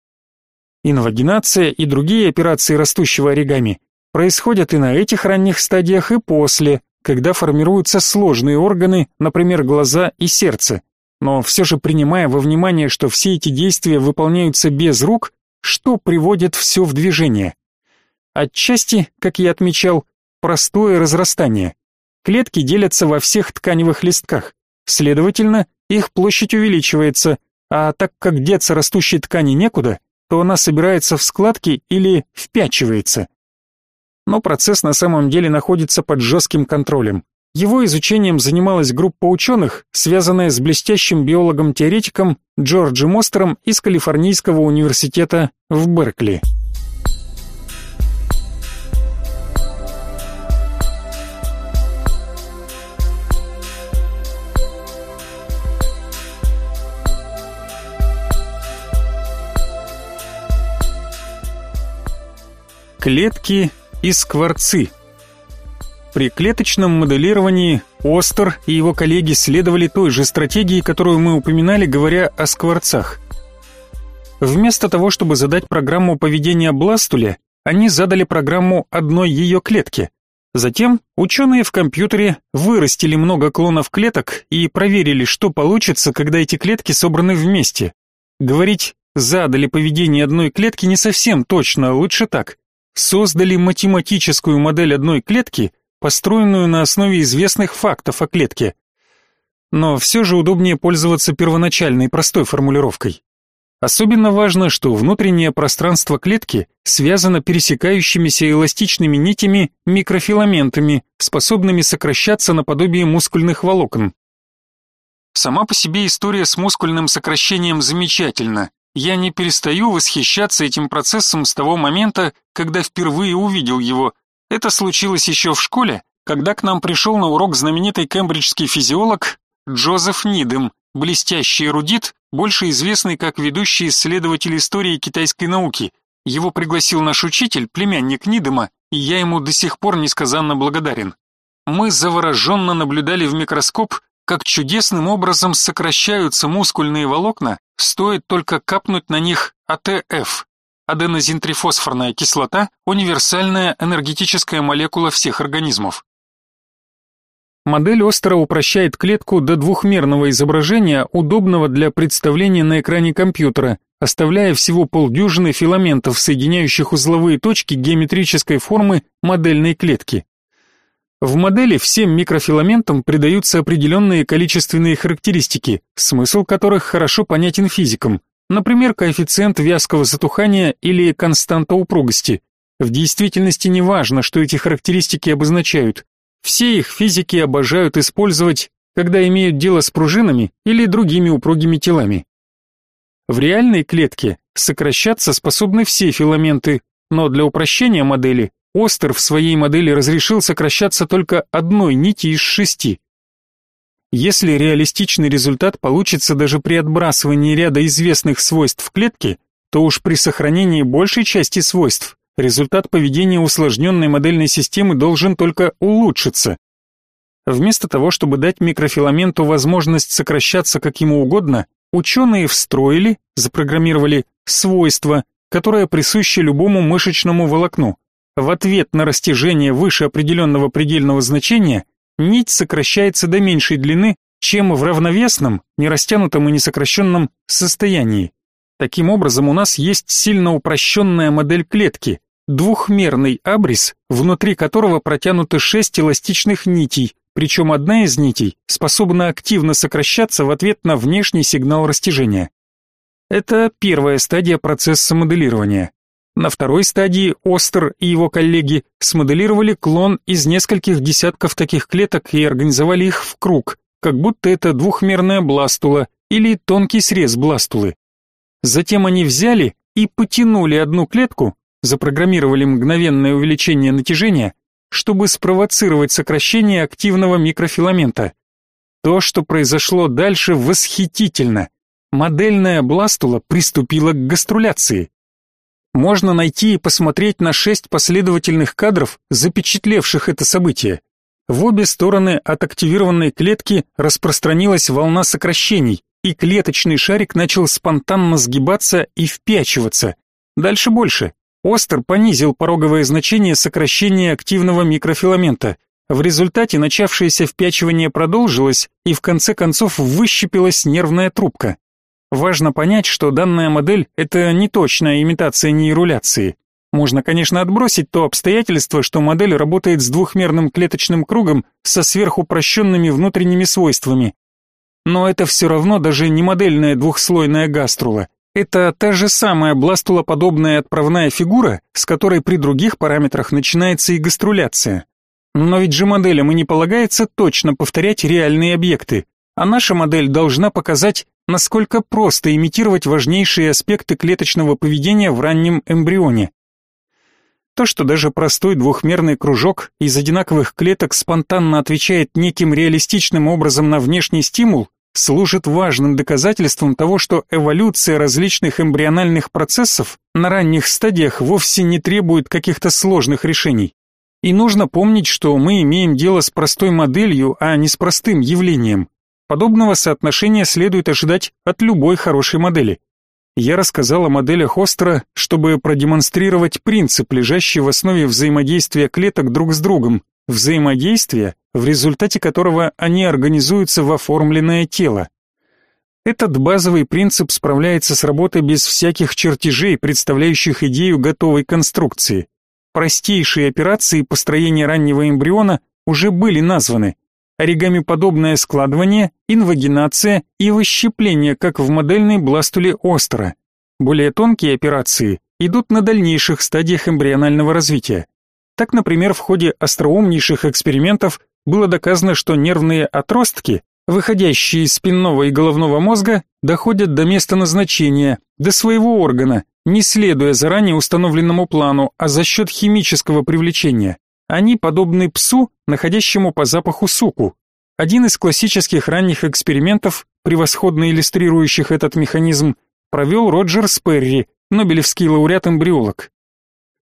Инвагинация и другие операции растущего оригами происходят и на этих ранних стадиях, и после, когда формируются сложные органы, например, глаза и сердце. Но все же принимая во внимание, что все эти действия выполняются без рук, что приводит все в движение? Отчасти, как я отмечал, простое разрастание. Клетки делятся во всех тканевых листках, следовательно, их площадь увеличивается, а так как деться растущей ткани некуда, то она собирается в складки или впячивается. Но процесс на самом деле находится под жестким контролем. Его изучением занималась группа ученых, связанная с блестящим биологом-теоретиком Джорджи Мостером из Калифорнийского университета в Беркли. Клетки и скворцы – при клеточном моделировании Остер и его коллеги следовали той же стратегии, которую мы упоминали, говоря о скворцах. Вместо того, чтобы задать программу поведения бластуле, они задали программу одной ее клетки. Затем ученые в компьютере вырастили много клонов клеток и проверили, что получится, когда эти клетки собраны вместе. Говорить «задали поведение одной клетки» не совсем точно, лучше так. Создали математическую модель одной клетки – построенную на основе известных фактов о клетке. Но все же удобнее пользоваться первоначальной простой формулировкой. Особенно важно, что внутреннее пространство клетки связано пересекающимися эластичными нитями микрофиламентами, способными сокращаться наподобие мускульных волокон. Сама по себе история с мускульным сокращением замечательна. Я не перестаю восхищаться этим процессом с того момента, когда впервые увидел его, это случилось еще в школе, когда к нам пришел на урок знаменитый кембриджский физиолог Джозеф Нидем, блестящий эрудит, больше известный как ведущий исследователь истории китайской науки. Его пригласил наш учитель, племянник Нидема, и я ему до сих пор несказанно благодарен. Мы завороженно наблюдали в микроскоп, как чудесным образом сокращаются мускульные волокна, стоит только капнуть на них АТФ, аденозинтрифосфорная кислота – универсальная энергетическая молекула всех организмов. Модель Остера упрощает клетку до двухмерного изображения, удобного для представления на экране компьютера, оставляя всего полдюжины филаментов, соединяющих узловые точки геометрической формы модельной клетки. В модели всем микрофиламентам придаются определенные количественные характеристики, смысл которых хорошо понятен физикам, Например, коэффициент вязкого затухания или константа упругости. В действительности не важно, что эти характеристики обозначают. Все их физики обожают использовать, когда имеют дело с пружинами или другими упругими телами. В реальной клетке сокращаться способны все филаменты, но для упрощения модели Остер в своей модели разрешил сокращаться только одной нити из шести. Если реалистичный результат получится даже при отбрасывании ряда известных свойств клетки, то уж при сохранении большей части свойств результат поведения усложненной модельной системы должен только улучшиться. Вместо того, чтобы дать микрофиламенту возможность сокращаться как ему угодно, ученые встроили, запрограммировали свойство, которое присуще любому мышечному волокну. В ответ на растяжение выше определенного предельного значения нить сокращается до меньшей длины, чем в равновесном, не растянутом и не сокращенном состоянии. Таким образом, у нас есть сильно упрощенная модель клетки, двухмерный абрис, внутри которого протянуты шесть эластичных нитей, причем одна из нитей способна активно сокращаться в ответ на внешний сигнал растяжения. Это первая стадия процесса моделирования. На второй стадии Остер и его коллеги смоделировали клон из нескольких десятков таких клеток и организовали их в круг, как будто это двухмерная бластула или тонкий срез бластулы. Затем они взяли и потянули одну клетку, запрограммировали мгновенное увеличение натяжения, чтобы спровоцировать сокращение активного микрофиламента. То, что произошло дальше, восхитительно. Модельная бластула приступила к гаструляции. Можно найти и посмотреть на шесть последовательных кадров, запечатлевших это событие. В обе стороны от активированной клетки распространилась волна сокращений, и клеточный шарик начал спонтанно сгибаться и впячиваться. Дальше больше. Остер понизил пороговое значение сокращения активного микрофиламента. В результате начавшееся впячивание продолжилось, и в конце концов выщепилась нервная трубка. Важно понять, что данная модель – это не точная имитация нейруляции. Можно, конечно, отбросить то обстоятельство, что модель работает с двухмерным клеточным кругом со сверхупрощенными внутренними свойствами. Но это все равно даже не модельная двухслойная гаструла. Это та же самая бластулоподобная отправная фигура, с которой при других параметрах начинается и гаструляция. Но ведь же моделям и не полагается точно повторять реальные объекты, а наша модель должна показать, насколько просто имитировать важнейшие аспекты клеточного поведения в раннем эмбрионе. То, что даже простой двухмерный кружок из одинаковых клеток спонтанно отвечает неким реалистичным образом на внешний стимул, служит важным доказательством того, что эволюция различных эмбриональных процессов на ранних стадиях вовсе не требует каких-то сложных решений. И нужно помнить, что мы имеем дело с простой моделью, а не с простым явлением. Подобного соотношения следует ожидать от любой хорошей модели. Я рассказал о моделях Остера, чтобы продемонстрировать принцип, лежащий в основе взаимодействия клеток друг с другом, взаимодействия, в результате которого они организуются в оформленное тело. Этот базовый принцип справляется с работой без всяких чертежей, представляющих идею готовой конструкции. Простейшие операции построения раннего эмбриона уже были названы оригами-подобное складывание, инвагинация и выщепление, как в модельной бластуле Остера. Более тонкие операции идут на дальнейших стадиях эмбрионального развития. Так, например, в ходе остроумнейших экспериментов было доказано, что нервные отростки, выходящие из спинного и головного мозга, доходят до места назначения, до своего органа, не следуя заранее установленному плану, а за счет химического привлечения. Они подобны псу, находящему по запаху суку. Один из классических ранних экспериментов, превосходно иллюстрирующих этот механизм, провел Роджер Сперри, нобелевский лауреат-эмбриолог.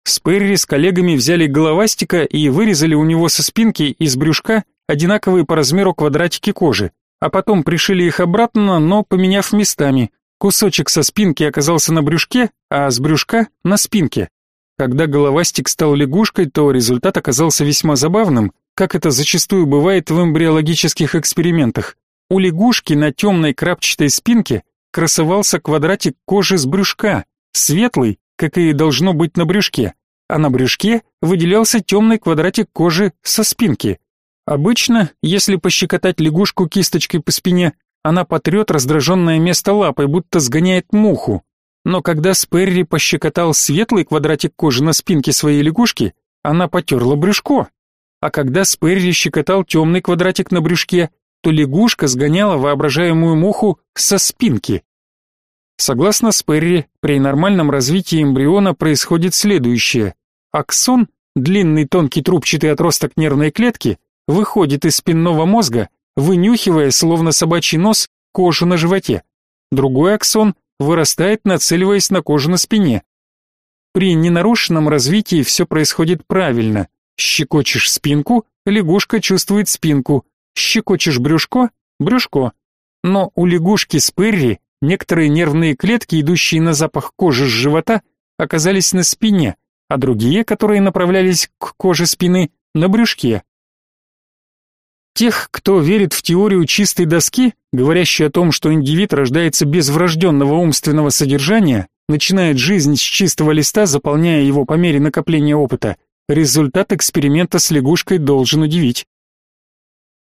Сперри с коллегами взяли головастика и вырезали у него со спинки из брюшка одинаковые по размеру квадратики кожи, а потом пришили их обратно, но поменяв местами. Кусочек со спинки оказался на брюшке, а с брюшка — на спинке. Когда головастик стал лягушкой, то результат оказался весьма забавным, как это зачастую бывает в эмбриологических экспериментах. У лягушки на темной крапчатой спинке красовался квадратик кожи с брюшка, светлый, как и должно быть на брюшке, а на брюшке выделялся темный квадратик кожи со спинки. Обычно, если пощекотать лягушку кисточкой по спине, она потрет раздраженное место лапой, будто сгоняет муху. Но когда Сперри пощекотал светлый квадратик кожи на спинке своей лягушки, она потерла брюшко. А когда Сперри щекотал темный квадратик на брюшке, то лягушка сгоняла воображаемую муху со спинки. Согласно Сперри, при нормальном развитии эмбриона происходит следующее. Аксон, длинный тонкий трубчатый отросток нервной клетки, выходит из спинного мозга, вынюхивая, словно собачий нос, кожу на животе. Другой аксон вырастает, нацеливаясь на кожу на спине. При ненарушенном развитии все происходит правильно. Щекочешь спинку, лягушка чувствует спинку. Щекочешь брюшко, брюшко. Но у лягушки Сперри некоторые нервные клетки, идущие на запах кожи с живота, оказались на спине, а другие, которые направлялись к коже спины, на брюшке. Тех, кто верит в теорию чистой доски, говорящей о том, что индивид рождается без врожденного умственного содержания, начинает жизнь с чистого листа, заполняя его по мере накопления опыта, результат эксперимента с лягушкой должен удивить.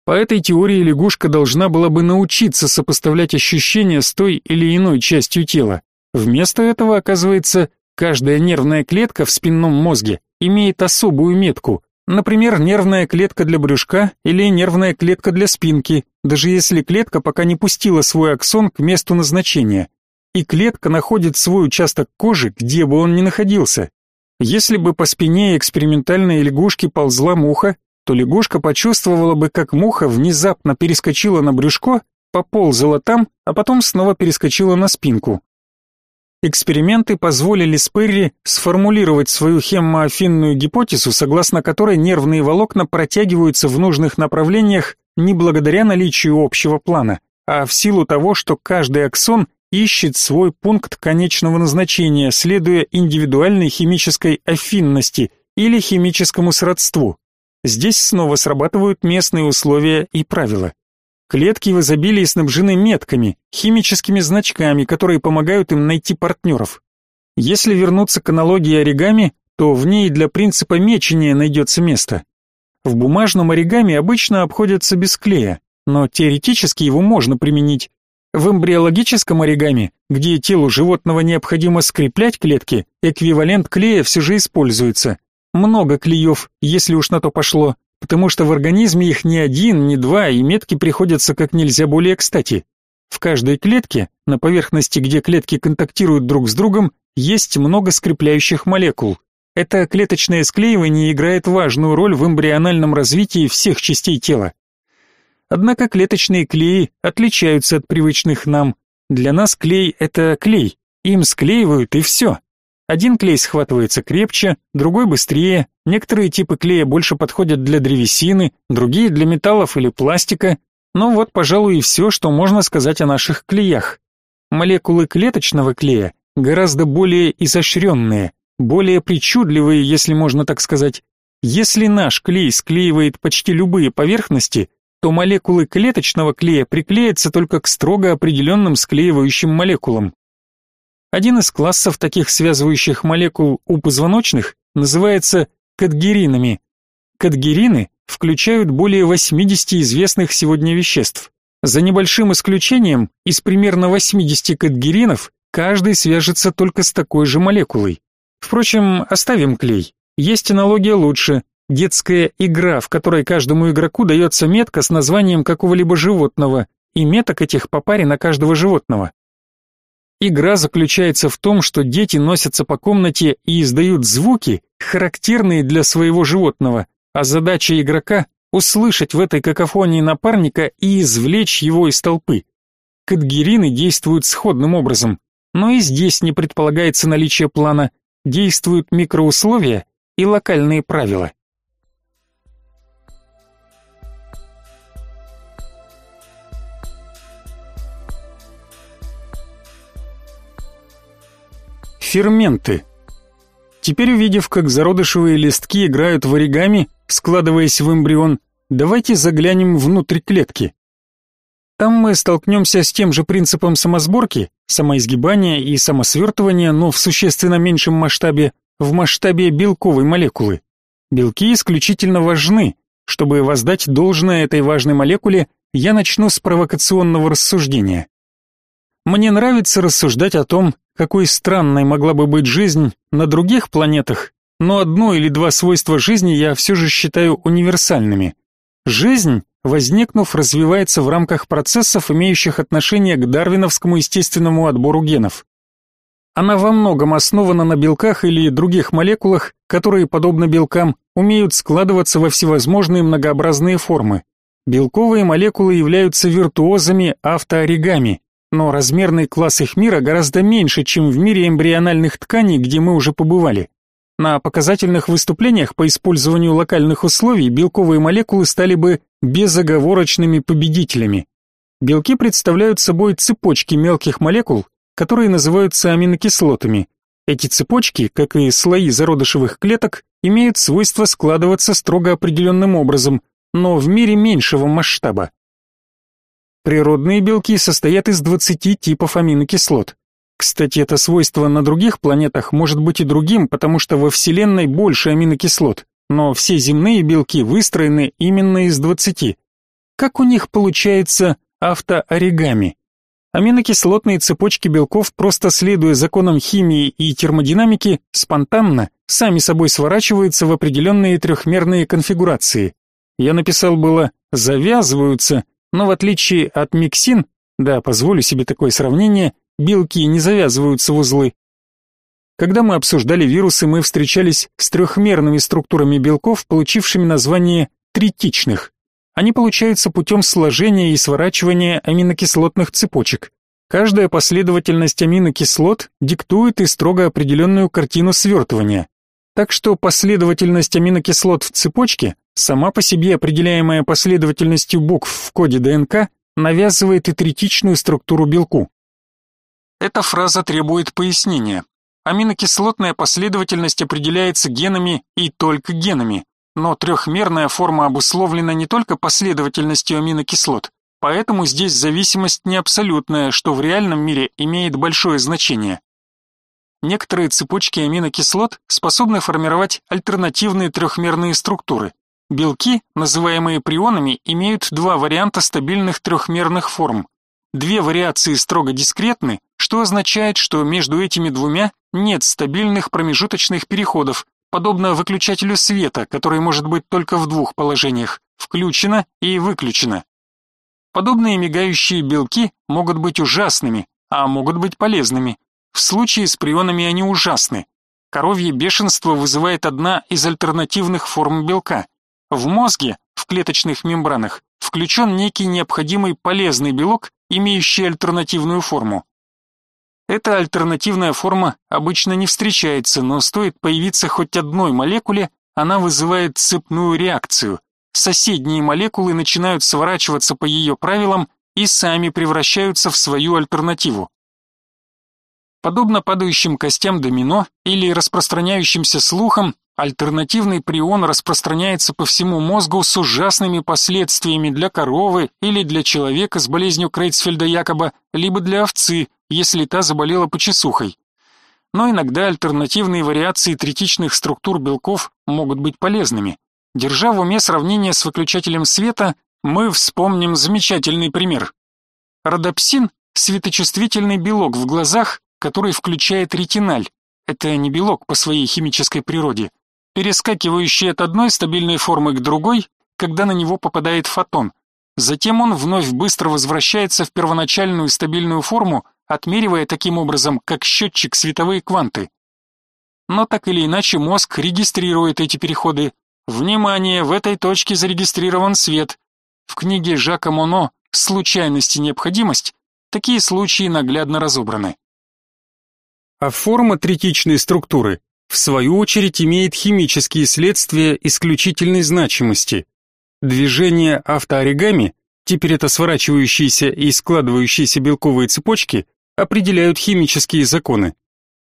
По этой теории лягушка должна была бы научиться сопоставлять ощущения с той или иной частью тела. Вместо этого, оказывается, каждая нервная клетка в спинном мозге имеет особую метку, Например, нервная клетка для брюшка или нервная клетка для спинки, даже если клетка пока не пустила свой аксон к месту назначения. И клетка находит свой участок кожи, где бы он ни находился. Если бы по спине экспериментальной лягушки ползла муха, то лягушка почувствовала бы, как муха внезапно перескочила на брюшко, поползала там, а потом снова перескочила на спинку. Эксперименты позволили Сперри сформулировать свою хеммоафинную гипотезу, согласно которой нервные волокна протягиваются в нужных направлениях не благодаря наличию общего плана, а в силу того, что каждый аксон ищет свой пункт конечного назначения, следуя индивидуальной химической афинности или химическому сродству. Здесь снова срабатывают местные условия и правила. Клетки в изобилии снабжены метками, химическими значками, которые помогают им найти партнеров. Если вернуться к аналогии оригами, то в ней для принципа мечения найдется место. В бумажном оригами обычно обходятся без клея, но теоретически его можно применить. В эмбриологическом оригами, где телу животного необходимо скреплять клетки, эквивалент клея все же используется. Много клеев, если уж на то пошло, потому что в организме их не один, не два, и метки приходятся как нельзя более кстати. В каждой клетке, на поверхности, где клетки контактируют друг с другом, есть много скрепляющих молекул. Это клеточное склеивание играет важную роль в эмбриональном развитии всех частей тела. Однако клеточные клеи отличаются от привычных нам. Для нас клей – это клей, им склеивают и все. Один клей схватывается крепче, другой быстрее, некоторые типы клея больше подходят для древесины, другие для металлов или пластика. Ну вот, пожалуй, и все, что можно сказать о наших клеях. Молекулы клеточного клея гораздо более изощренные, более причудливые, если можно так сказать. Если наш клей склеивает почти любые поверхности, то молекулы клеточного клея приклеятся только к строго определенным склеивающим молекулам. Один из классов таких связывающих молекул у позвоночных называется кадгеринами. Кадгерины включают более 80 известных сегодня веществ. За небольшим исключением, из примерно 80 кадгеринов каждый свяжется только с такой же молекулой. Впрочем, оставим клей. Есть аналогия лучше. Детская игра, в которой каждому игроку дается метка с названием какого-либо животного, и меток этих по паре на каждого животного. Игра заключается в том, что дети носятся по комнате и издают звуки, характерные для своего животного, а задача игрока — услышать в этой какофонии напарника и извлечь его из толпы. Кадгерины действуют сходным образом, но и здесь не предполагается наличие плана, действуют микроусловия и локальные правила. Ферменты. Теперь увидев, как зародышевые листки играют в оригами, складываясь в эмбрион, давайте заглянем внутрь клетки. Там мы столкнемся с тем же принципом самосборки, самоизгибания и самосвертывания, но в существенно меньшем масштабе, в масштабе белковой молекулы. Белки исключительно важны. Чтобы воздать должное этой важной молекуле, я начну с провокационного рассуждения. Мне нравится рассуждать о том, какой странной могла бы быть жизнь на других планетах, но одно или два свойства жизни я все же считаю универсальными. Жизнь, возникнув, развивается в рамках процессов, имеющих отношение к дарвиновскому естественному отбору генов. Она во многом основана на белках или других молекулах, которые, подобно белкам, умеют складываться во всевозможные многообразные формы. Белковые молекулы являются виртуозами автооригами, но размерный класс их мира гораздо меньше, чем в мире эмбриональных тканей, где мы уже побывали. На показательных выступлениях по использованию локальных условий белковые молекулы стали бы безоговорочными победителями. Белки представляют собой цепочки мелких молекул, которые называются аминокислотами. Эти цепочки, как и слои зародышевых клеток, имеют свойство складываться строго определенным образом, но в мире меньшего масштаба. Природные белки состоят из 20 типов аминокислот. Кстати, это свойство на других планетах может быть и другим, потому что во Вселенной больше аминокислот, но все земные белки выстроены именно из 20. Как у них получается автооригами? Аминокислотные цепочки белков, просто следуя законам химии и термодинамики, спонтанно, сами собой сворачиваются в определенные трехмерные конфигурации. Я написал было «завязываются», но в отличие от миксин, да, позволю себе такое сравнение, белки не завязываются в узлы. Когда мы обсуждали вирусы, мы встречались с трехмерными структурами белков, получившими название третичных. Они получаются путем сложения и сворачивания аминокислотных цепочек. Каждая последовательность аминокислот диктует и строго определенную картину свертывания. Так что последовательность аминокислот в цепочке, сама по себе определяемая последовательностью букв в коде ДНК, навязывает и третичную структуру белку. Эта фраза требует пояснения. Аминокислотная последовательность определяется генами и только генами, но трехмерная форма обусловлена не только последовательностью аминокислот, поэтому здесь зависимость не абсолютная, что в реальном мире имеет большое значение. Некоторые цепочки аминокислот способны формировать альтернативные трехмерные структуры. Белки, называемые прионами, имеют два варианта стабильных трехмерных форм. Две вариации строго дискретны, что означает, что между этими двумя нет стабильных промежуточных переходов, подобно выключателю света, который может быть только в двух положениях – включено и выключено. Подобные мигающие белки могут быть ужасными, а могут быть полезными. В случае с прионами они ужасны. Коровье бешенство вызывает одна из альтернативных форм белка. В мозге, в клеточных мембранах, включен некий необходимый полезный белок, имеющий альтернативную форму. Эта альтернативная форма обычно не встречается, но стоит появиться хоть одной молекуле, она вызывает цепную реакцию. Соседние молекулы начинают сворачиваться по ее правилам и сами превращаются в свою альтернативу. Подобно падающим костям домино или распространяющимся слухам, альтернативный прион распространяется по всему мозгу с ужасными последствиями для коровы или для человека с болезнью Крейцфельда Якоба, либо для овцы, если та заболела почесухой. Но иногда альтернативные вариации третичных структур белков могут быть полезными. Держа в уме сравнение с выключателем света, мы вспомним замечательный пример. Родопсин – светочувствительный белок в глазах, который включает ретиналь. Это не белок по своей химической природе, перескакивающий от одной стабильной формы к другой, когда на него попадает фотон. Затем он вновь быстро возвращается в первоначальную стабильную форму, отмеривая таким образом, как счетчик, световые кванты. Но так или иначе мозг регистрирует эти переходы. Внимание, в этой точке зарегистрирован свет. В книге Жака Моно «Случайность и необходимость» такие случаи наглядно разобраны. А форма третичной структуры, в свою очередь, имеет химические следствия исключительной значимости. Движение автооригами, теперь это сворачивающиеся и складывающиеся белковые цепочки, определяют химические законы.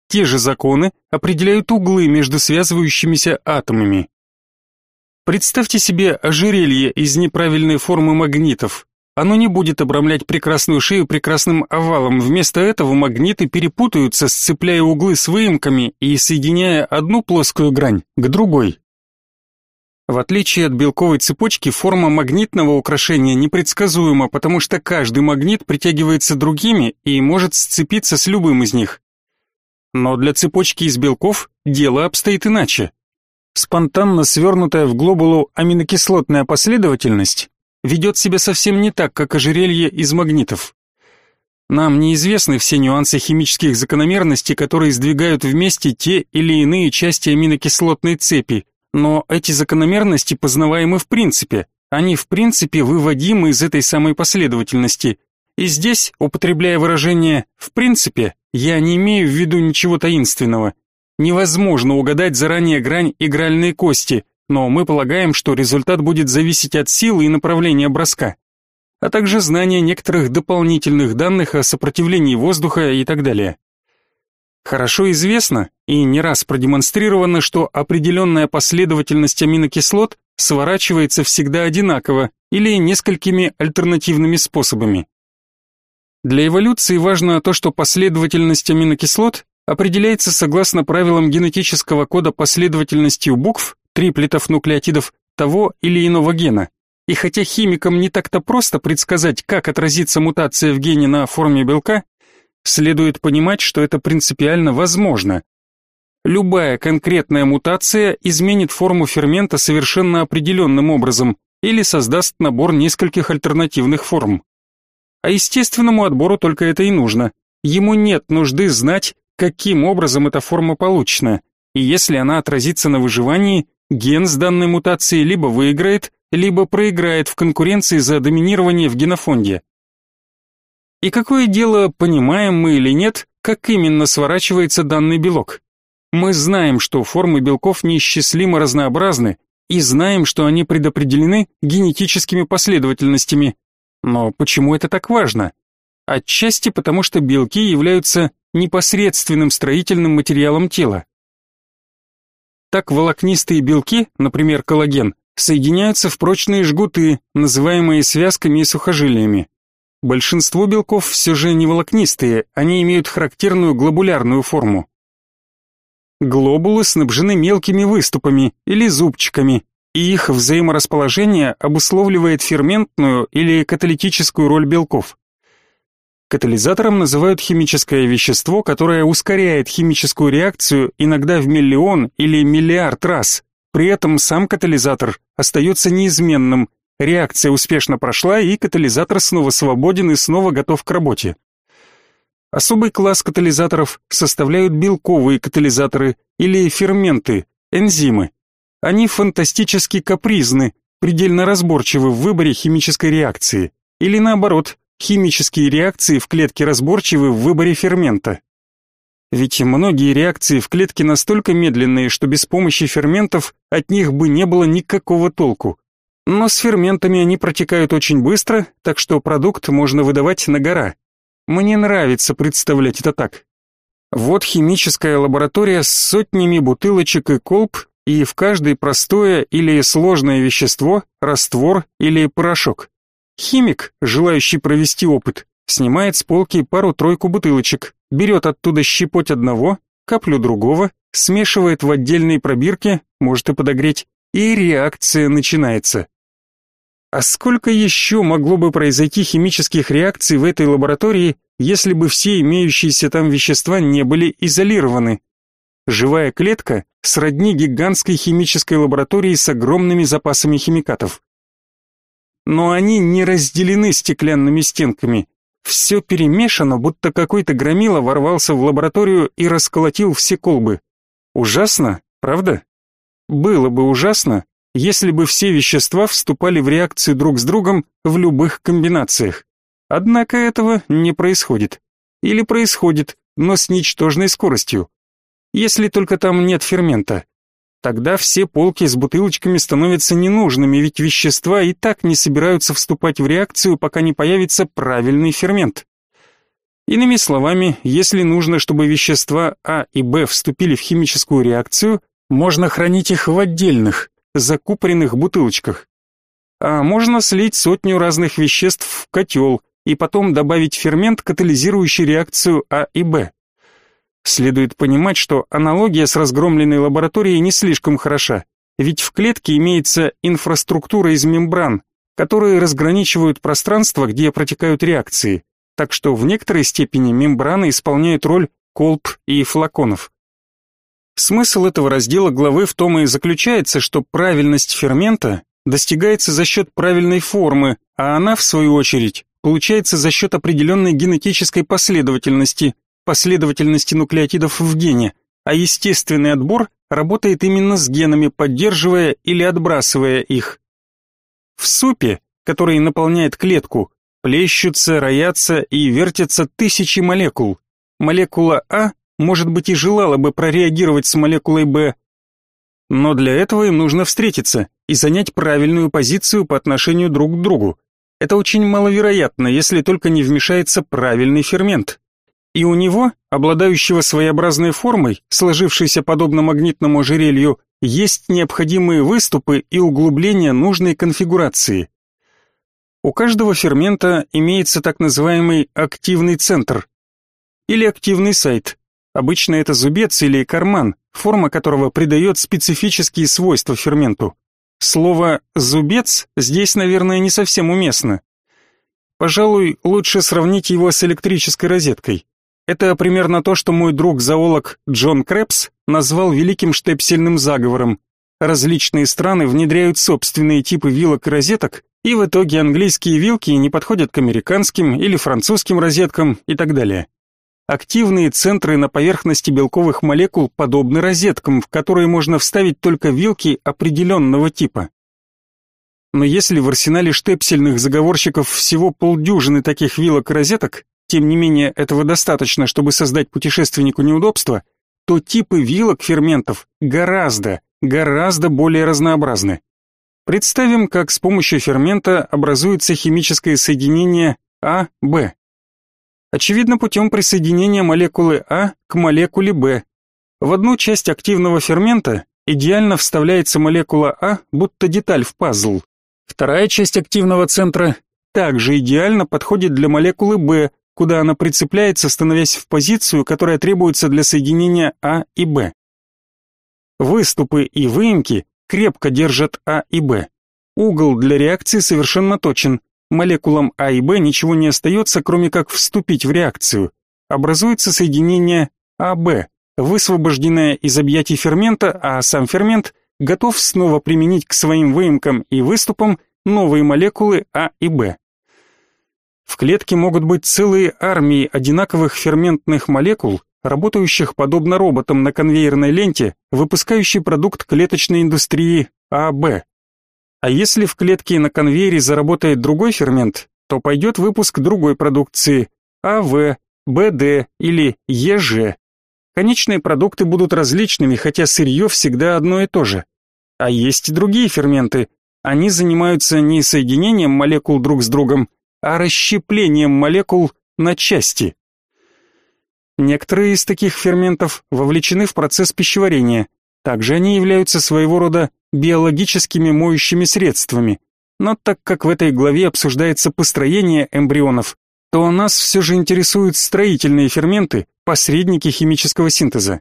Те же законы определяют углы между связывающимися атомами. Представьте себе ожерелье из неправильной формы магнитов. Оно не будет обрамлять прекрасную шею прекрасным овалом. Вместо этого магниты перепутаются, сцепляя углы с выемками и соединяя одну плоскую грань к другой. В отличие от белковой цепочки, форма магнитного украшения непредсказуема, потому что каждый магнит притягивается другими и может сцепиться с любым из них. Но для цепочки из белков дело обстоит иначе. Спонтанно свернутая в глобулу аминокислотная последовательность ведет себя совсем не так, как ожерелье из магнитов. Нам неизвестны все нюансы химических закономерностей, которые сдвигают вместе те или иные части аминокислотной цепи, но эти закономерности познаваемы в принципе, они в принципе выводимы из этой самой последовательности. И здесь, употребляя выражение «в принципе», я не имею в виду ничего таинственного. Невозможно угадать заранее грань игральной кости, но мы полагаем, что результат будет зависеть от силы и направления броска, а также знания некоторых дополнительных данных о сопротивлении воздуха и так далее. Хорошо известно и не раз продемонстрировано, что определенная последовательность аминокислот сворачивается всегда одинаково или несколькими альтернативными способами. Для эволюции важно то, что последовательность аминокислот определяется согласно правилам генетического кода последовательностью букв, триплетов нуклеотидов того или иного гена. И хотя химикам не так-то просто предсказать, как отразится мутация в гене на форме белка, Следует понимать, что это принципиально возможно. Любая конкретная мутация изменит форму фермента совершенно определенным образом или создаст набор нескольких альтернативных форм. А естественному отбору только это и нужно. Ему нет нужды знать, каким образом эта форма получена, и если она отразится на выживании, ген с данной мутацией либо выиграет, либо проиграет в конкуренции за доминирование в генофонде. И какое дело, понимаем мы или нет, как именно сворачивается данный белок? Мы знаем, что формы белков неисчислимо разнообразны, и знаем, что они предопределены генетическими последовательностями. Но почему это так важно? Отчасти потому, что белки являются непосредственным строительным материалом тела. Так волокнистые белки, например, коллаген, соединяются в прочные жгуты, называемые связками и сухожилиями. Большинство белков все же не волокнистые, они имеют характерную глобулярную форму. Глобулы снабжены мелкими выступами или зубчиками, и их взаиморасположение обусловливает ферментную или каталитическую роль белков. Катализатором называют химическое вещество, которое ускоряет химическую реакцию иногда в миллион или миллиард раз. При этом сам катализатор остается неизменным. Реакция успешно прошла, и катализатор снова свободен и снова готов к работе. Особый класс катализаторов составляют белковые катализаторы или ферменты, энзимы. Они фантастически капризны, предельно разборчивы в выборе химической реакции. Или наоборот, химические реакции в клетке разборчивы в выборе фермента. Ведь многие реакции в клетке настолько медленные, что без помощи ферментов от них бы не было никакого толку. Но с ферментами они протекают очень быстро, так что продукт можно выдавать на гора. Мне нравится представлять это так. Вот химическая лаборатория с сотнями бутылочек и колб, и в каждой простое или сложное вещество, раствор или порошок. Химик, желающий провести опыт, снимает с полки пару-тройку бутылочек, берет оттуда щепоть одного, каплю другого, смешивает в отдельной пробирке, может и подогреть, и реакция начинается. А сколько еще могло бы произойти химических реакций в этой лаборатории, если бы все имеющиеся там вещества не были изолированы? Живая клетка сродни гигантской химической лаборатории с огромными запасами химикатов. Но они не разделены стеклянными стенками. Все перемешано, будто какой-то громила ворвался в лабораторию и расколотил все колбы. Ужасно, правда? Было бы ужасно, если бы все вещества вступали в реакцию друг с другом в любых комбинациях. Однако этого не происходит. Или происходит, но с ничтожной скоростью. Если только там нет фермента. Тогда все полки с бутылочками становятся ненужными, ведь вещества и так не собираются вступать в реакцию, пока не появится правильный фермент. Иными словами, если нужно, чтобы вещества А и Б вступили в химическую реакцию, можно хранить их в отдельных, закупоренных бутылочках. А можно слить сотню разных веществ в котел и потом добавить фермент, катализирующий реакцию А и Б. Следует понимать, что аналогия с разгромленной лабораторией не слишком хороша, ведь в клетке имеется инфраструктура из мембран, которые разграничивают пространство, где протекают реакции, так что в некоторой степени мембраны исполняют роль колб и флаконов. Смысл этого раздела главы в том и заключается, что правильность фермента достигается за счет правильной формы, а она, в свою очередь, получается за счет определенной генетической последовательности, последовательности нуклеотидов в гене, а естественный отбор работает именно с генами, поддерживая или отбрасывая их. В супе, который наполняет клетку, плещутся, роятся и вертятся тысячи молекул. Молекула А может быть, и желала бы прореагировать с молекулой Б. Но для этого им нужно встретиться и занять правильную позицию по отношению друг к другу. Это очень маловероятно, если только не вмешается правильный фермент. И у него, обладающего своеобразной формой, сложившейся подобно магнитному ожерелью, есть необходимые выступы и углубления нужной конфигурации. У каждого фермента имеется так называемый активный центр или активный сайт, Обычно это зубец или карман, форма которого придает специфические свойства ферменту. Слово «зубец» здесь, наверное, не совсем уместно. Пожалуй, лучше сравнить его с электрической розеткой. Это примерно то, что мой друг-зоолог Джон Крэпс назвал великим штепсельным заговором. Различные страны внедряют собственные типы вилок и розеток, и в итоге английские вилки не подходят к американским или французским розеткам и так далее. Активные центры на поверхности белковых молекул подобны розеткам, в которые можно вставить только вилки определенного типа. Но если в арсенале штепсельных заговорщиков всего полдюжины таких вилок и розеток, тем не менее этого достаточно, чтобы создать путешественнику неудобства, то типы вилок ферментов гораздо, гораздо более разнообразны. Представим, как с помощью фермента образуется химическое соединение А-Б. Очевидно, путем присоединения молекулы А к молекуле Б. В одну часть активного фермента идеально вставляется молекула А, будто деталь в пазл. Вторая часть активного центра также идеально подходит для молекулы Б, куда она прицепляется, становясь в позицию, которая требуется для соединения А и Б. Выступы и выемки крепко держат А и Б. Угол для реакции совершенно точен. Молекулам А и Б ничего не остается, кроме как вступить в реакцию. Образуется соединение АБ, высвобожденное из объятий фермента, а сам фермент готов снова применить к своим выемкам и выступам новые молекулы А и Б. В клетке могут быть целые армии одинаковых ферментных молекул, работающих подобно роботам на конвейерной ленте, выпускающей продукт клеточной индустрии АБ. А если в клетке на конвейере заработает другой фермент, то пойдет выпуск другой продукции АВ, БД или ЕЖ. Конечные продукты будут различными, хотя сырье всегда одно и то же. А есть и другие ферменты. Они занимаются не соединением молекул друг с другом, а расщеплением молекул на части. Некоторые из таких ферментов вовлечены в процесс пищеварения. Также они являются своего рода биологическими моющими средствами. Но так как в этой главе обсуждается построение эмбрионов, то нас все же интересуют строительные ферменты, посредники химического синтеза.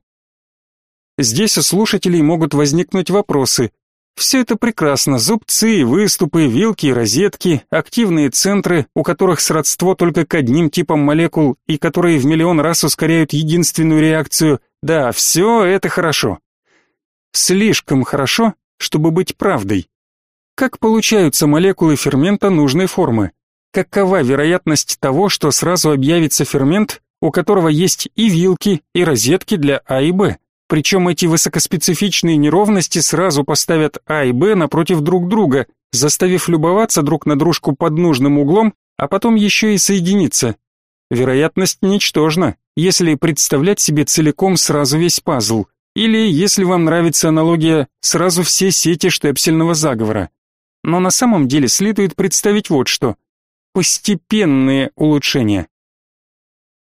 Здесь у слушателей могут возникнуть вопросы, все это прекрасно, зубцы, выступы, вилки и розетки, активные центры, у которых сродство только к одним типам молекул и которые в миллион раз ускоряют единственную реакцию. Да, все это хорошо. Слишком хорошо, чтобы быть правдой. Как получаются молекулы фермента нужной формы? Какова вероятность того, что сразу объявится фермент, у которого есть и вилки, и розетки для А и Б? Причем эти высокоспецифичные неровности сразу поставят А и Б напротив друг друга, заставив любоваться друг на дружку под нужным углом, а потом еще и соединиться. Вероятность ничтожна, если представлять себе целиком сразу весь пазл, или, если вам нравится аналогия, сразу все сети штепсельного заговора. Но на самом деле следует представить вот что. Постепенные улучшения.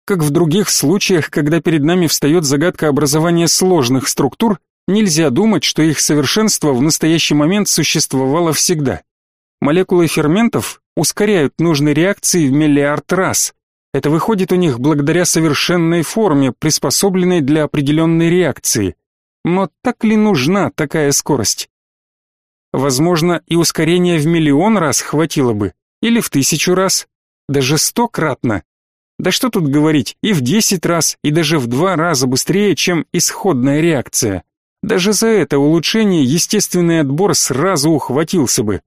Как в других случаях, когда перед нами встает загадка образования сложных структур, нельзя думать, что их совершенство в настоящий момент существовало всегда. Молекулы ферментов ускоряют нужные реакции в миллиард раз. Это выходит у них благодаря совершенной форме, приспособленной для определенной реакции. Но так ли нужна такая скорость? Возможно, и ускорения в миллион раз хватило бы, или в тысячу раз, даже стократно. Да что тут говорить, и в 10 раз, и даже в два раза быстрее, чем исходная реакция. Даже за это улучшение естественный отбор сразу ухватился бы.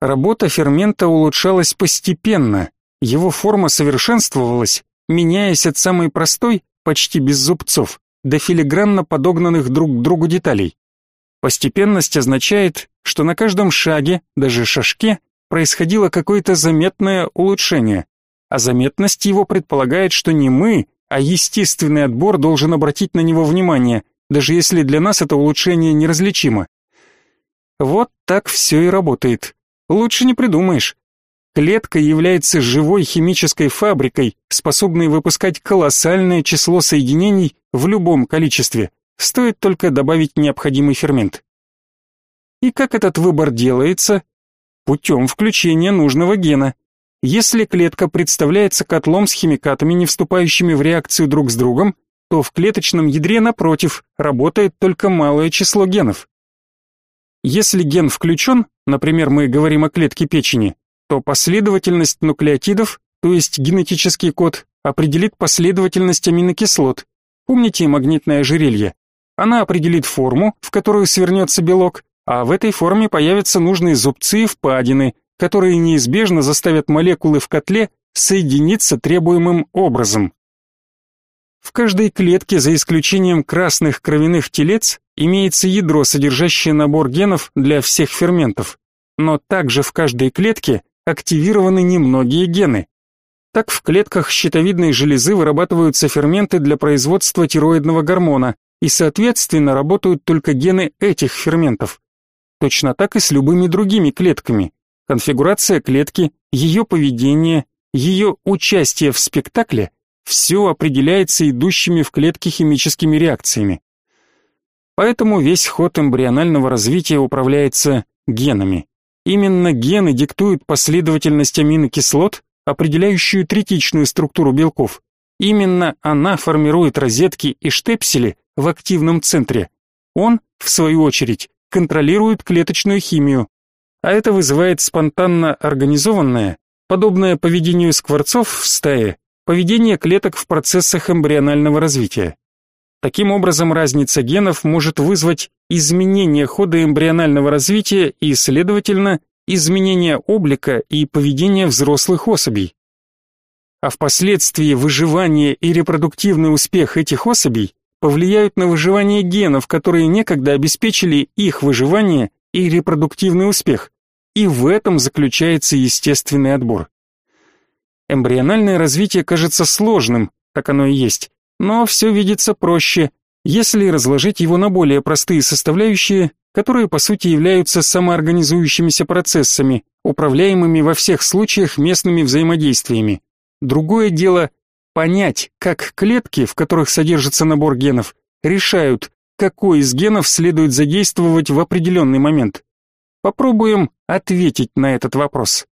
Работа фермента улучшалась постепенно, его форма совершенствовалась, меняясь от самой простой, почти без зубцов, до филигранно подогнанных друг к другу деталей. Постепенность означает, что на каждом шаге, даже шажке, происходило какое-то заметное улучшение а заметность его предполагает, что не мы, а естественный отбор должен обратить на него внимание, даже если для нас это улучшение неразличимо. Вот так все и работает. Лучше не придумаешь. Клетка является живой химической фабрикой, способной выпускать колоссальное число соединений в любом количестве. Стоит только добавить необходимый фермент. И как этот выбор делается? Путем включения нужного гена. Если клетка представляется котлом с химикатами, не вступающими в реакцию друг с другом, то в клеточном ядре, напротив, работает только малое число генов. Если ген включен, например, мы говорим о клетке печени, то последовательность нуклеотидов, то есть генетический код, определит последовательность аминокислот. Помните магнитное ожерелье? Она определит форму, в которую свернется белок, а в этой форме появятся нужные зубцы и впадины, которые неизбежно заставят молекулы в котле соединиться требуемым образом. В каждой клетке, за исключением красных кровяных телец, имеется ядро, содержащее набор генов для всех ферментов. Но также в каждой клетке активированы немногие гены. Так в клетках щитовидной железы вырабатываются ферменты для производства тироидного гормона, и, соответственно, работают только гены этих ферментов. Точно так и с любыми другими клетками. Конфигурация клетки, ее поведение, ее участие в спектакле все определяется идущими в клетке химическими реакциями. Поэтому весь ход эмбрионального развития управляется генами. Именно гены диктуют последовательность аминокислот, определяющую третичную структуру белков. Именно она формирует розетки и штепсели в активном центре. Он, в свою очередь, контролирует клеточную химию, а это вызывает спонтанно организованное, подобное поведению скворцов в стае, поведение клеток в процессах эмбрионального развития. Таким образом, разница генов может вызвать изменение хода эмбрионального развития и, следовательно, изменение облика и поведения взрослых особей. А впоследствии выживание и репродуктивный успех этих особей повлияют на выживание генов, которые некогда обеспечили их выживание и репродуктивный успех. И в этом заключается естественный отбор. Эмбриональное развитие кажется сложным, так оно и есть, но все видится проще, если разложить его на более простые составляющие, которые по сути являются самоорганизующимися процессами, управляемыми во всех случаях местными взаимодействиями. Другое дело понять, как клетки, в которых содержится набор генов, решают, какой из генов следует задействовать в определенный момент. Попробуем ответить на этот вопрос.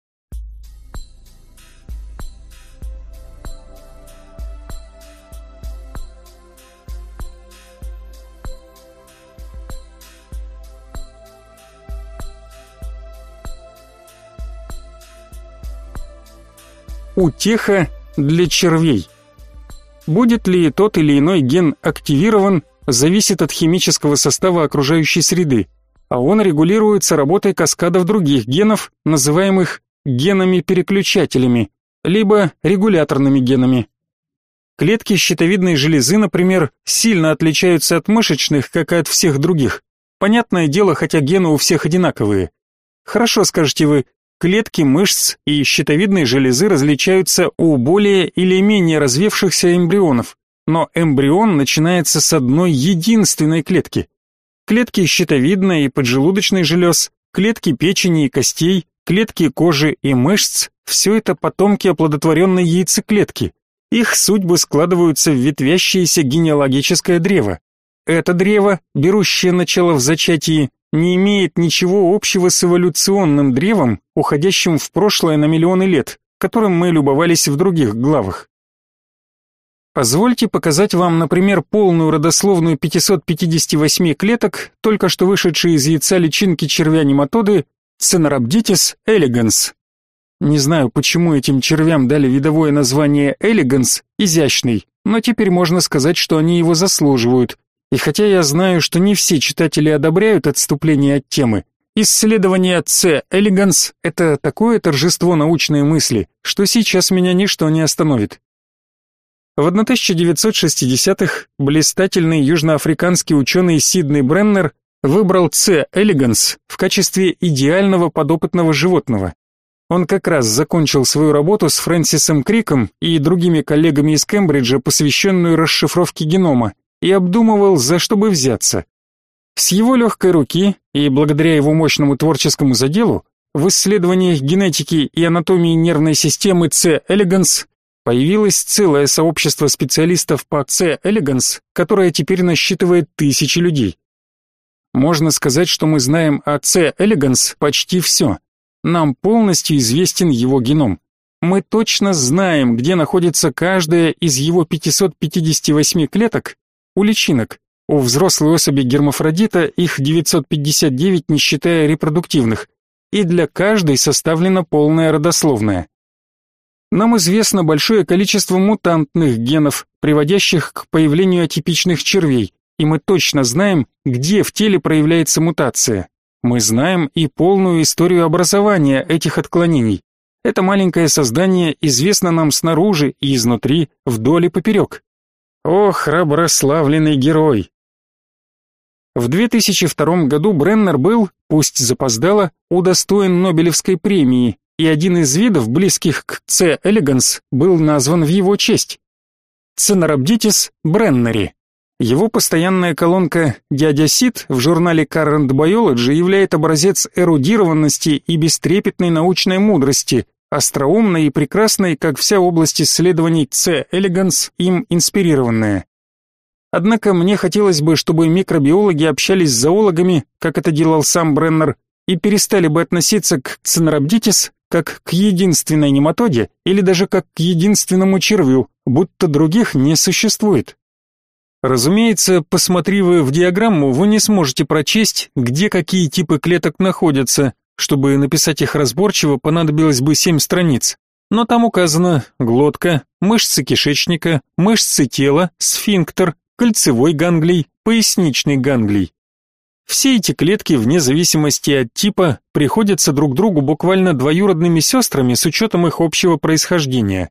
Утеха для червей. Будет ли тот или иной ген активирован, зависит от химического состава окружающей среды, а он регулируется работой каскадов других генов, называемых генами-переключателями, либо регуляторными генами. Клетки щитовидной железы, например, сильно отличаются от мышечных, как и от всех других. Понятное дело, хотя гены у всех одинаковые. Хорошо, скажете вы, Клетки мышц и щитовидной железы различаются у более или менее развившихся эмбрионов, но эмбрион начинается с одной единственной клетки. Клетки щитовидной и поджелудочной желез, клетки печени и костей, клетки кожи и мышц – все это потомки оплодотворенной яйцеклетки. Их судьбы складываются в ветвящееся генеалогическое древо. Это древо, берущее начало в зачатии, не имеет ничего общего с эволюционным древом, уходящим в прошлое на миллионы лет, которым мы любовались в других главах. Позвольте показать вам, например, полную родословную 558 клеток, только что вышедшей из яйца личинки червя-нематоды Ценорабдитис элеганс. Не знаю, почему этим червям дали видовое название элеганс, изящный, но теперь можно сказать, что они его заслуживают, и хотя я знаю, что не все читатели одобряют отступление от темы, исследование C. elegans – это такое торжество научной мысли, что сейчас меня ничто не остановит. В 1960-х блистательный южноафриканский ученый Сидней Бреннер выбрал C. elegans в качестве идеального подопытного животного. Он как раз закончил свою работу с Фрэнсисом Криком и другими коллегами из Кембриджа, посвященную расшифровке генома, и обдумывал, за что бы взяться. С его легкой руки и благодаря его мощному творческому заделу в исследованиях генетики и анатомии нервной системы C. elegans появилось целое сообщество специалистов по C. elegans, которое теперь насчитывает тысячи людей. Можно сказать, что мы знаем о C. elegans почти все. Нам полностью известен его геном. Мы точно знаем, где находится каждая из его 558 клеток у личинок. У взрослой особи гермафродита их 959, не считая репродуктивных, и для каждой составлена полная родословная. Нам известно большое количество мутантных генов, приводящих к появлению атипичных червей, и мы точно знаем, где в теле проявляется мутация. Мы знаем и полную историю образования этих отклонений. Это маленькое создание известно нам снаружи и изнутри, вдоль и поперек. О, храброславленный герой! В 2002 году Бреннер был, пусть запоздало, удостоен Нобелевской премии, и один из видов, близких к C. elegans, был назван в его честь. Ценорабдитис бреннери. Его постоянная колонка «Дядя Сид» в журнале Current Biology являет образец эрудированности и бестрепетной научной мудрости, остроумной и прекрасной, как вся область исследований C. elegans, им инспирированная. Однако мне хотелось бы, чтобы микробиологи общались с зоологами, как это делал сам Бреннер, и перестали бы относиться к Ценорабдитис как к единственной нематоде или даже как к единственному червю, будто других не существует. Разумеется, посмотрев в диаграмму, вы не сможете прочесть, где какие типы клеток находятся. Чтобы написать их разборчиво, понадобилось бы семь страниц. Но там указано глотка, мышцы кишечника, мышцы тела, сфинктер, кольцевой ганглий, поясничный ганглий. Все эти клетки, вне зависимости от типа, приходятся друг другу буквально двоюродными сестрами с учетом их общего происхождения.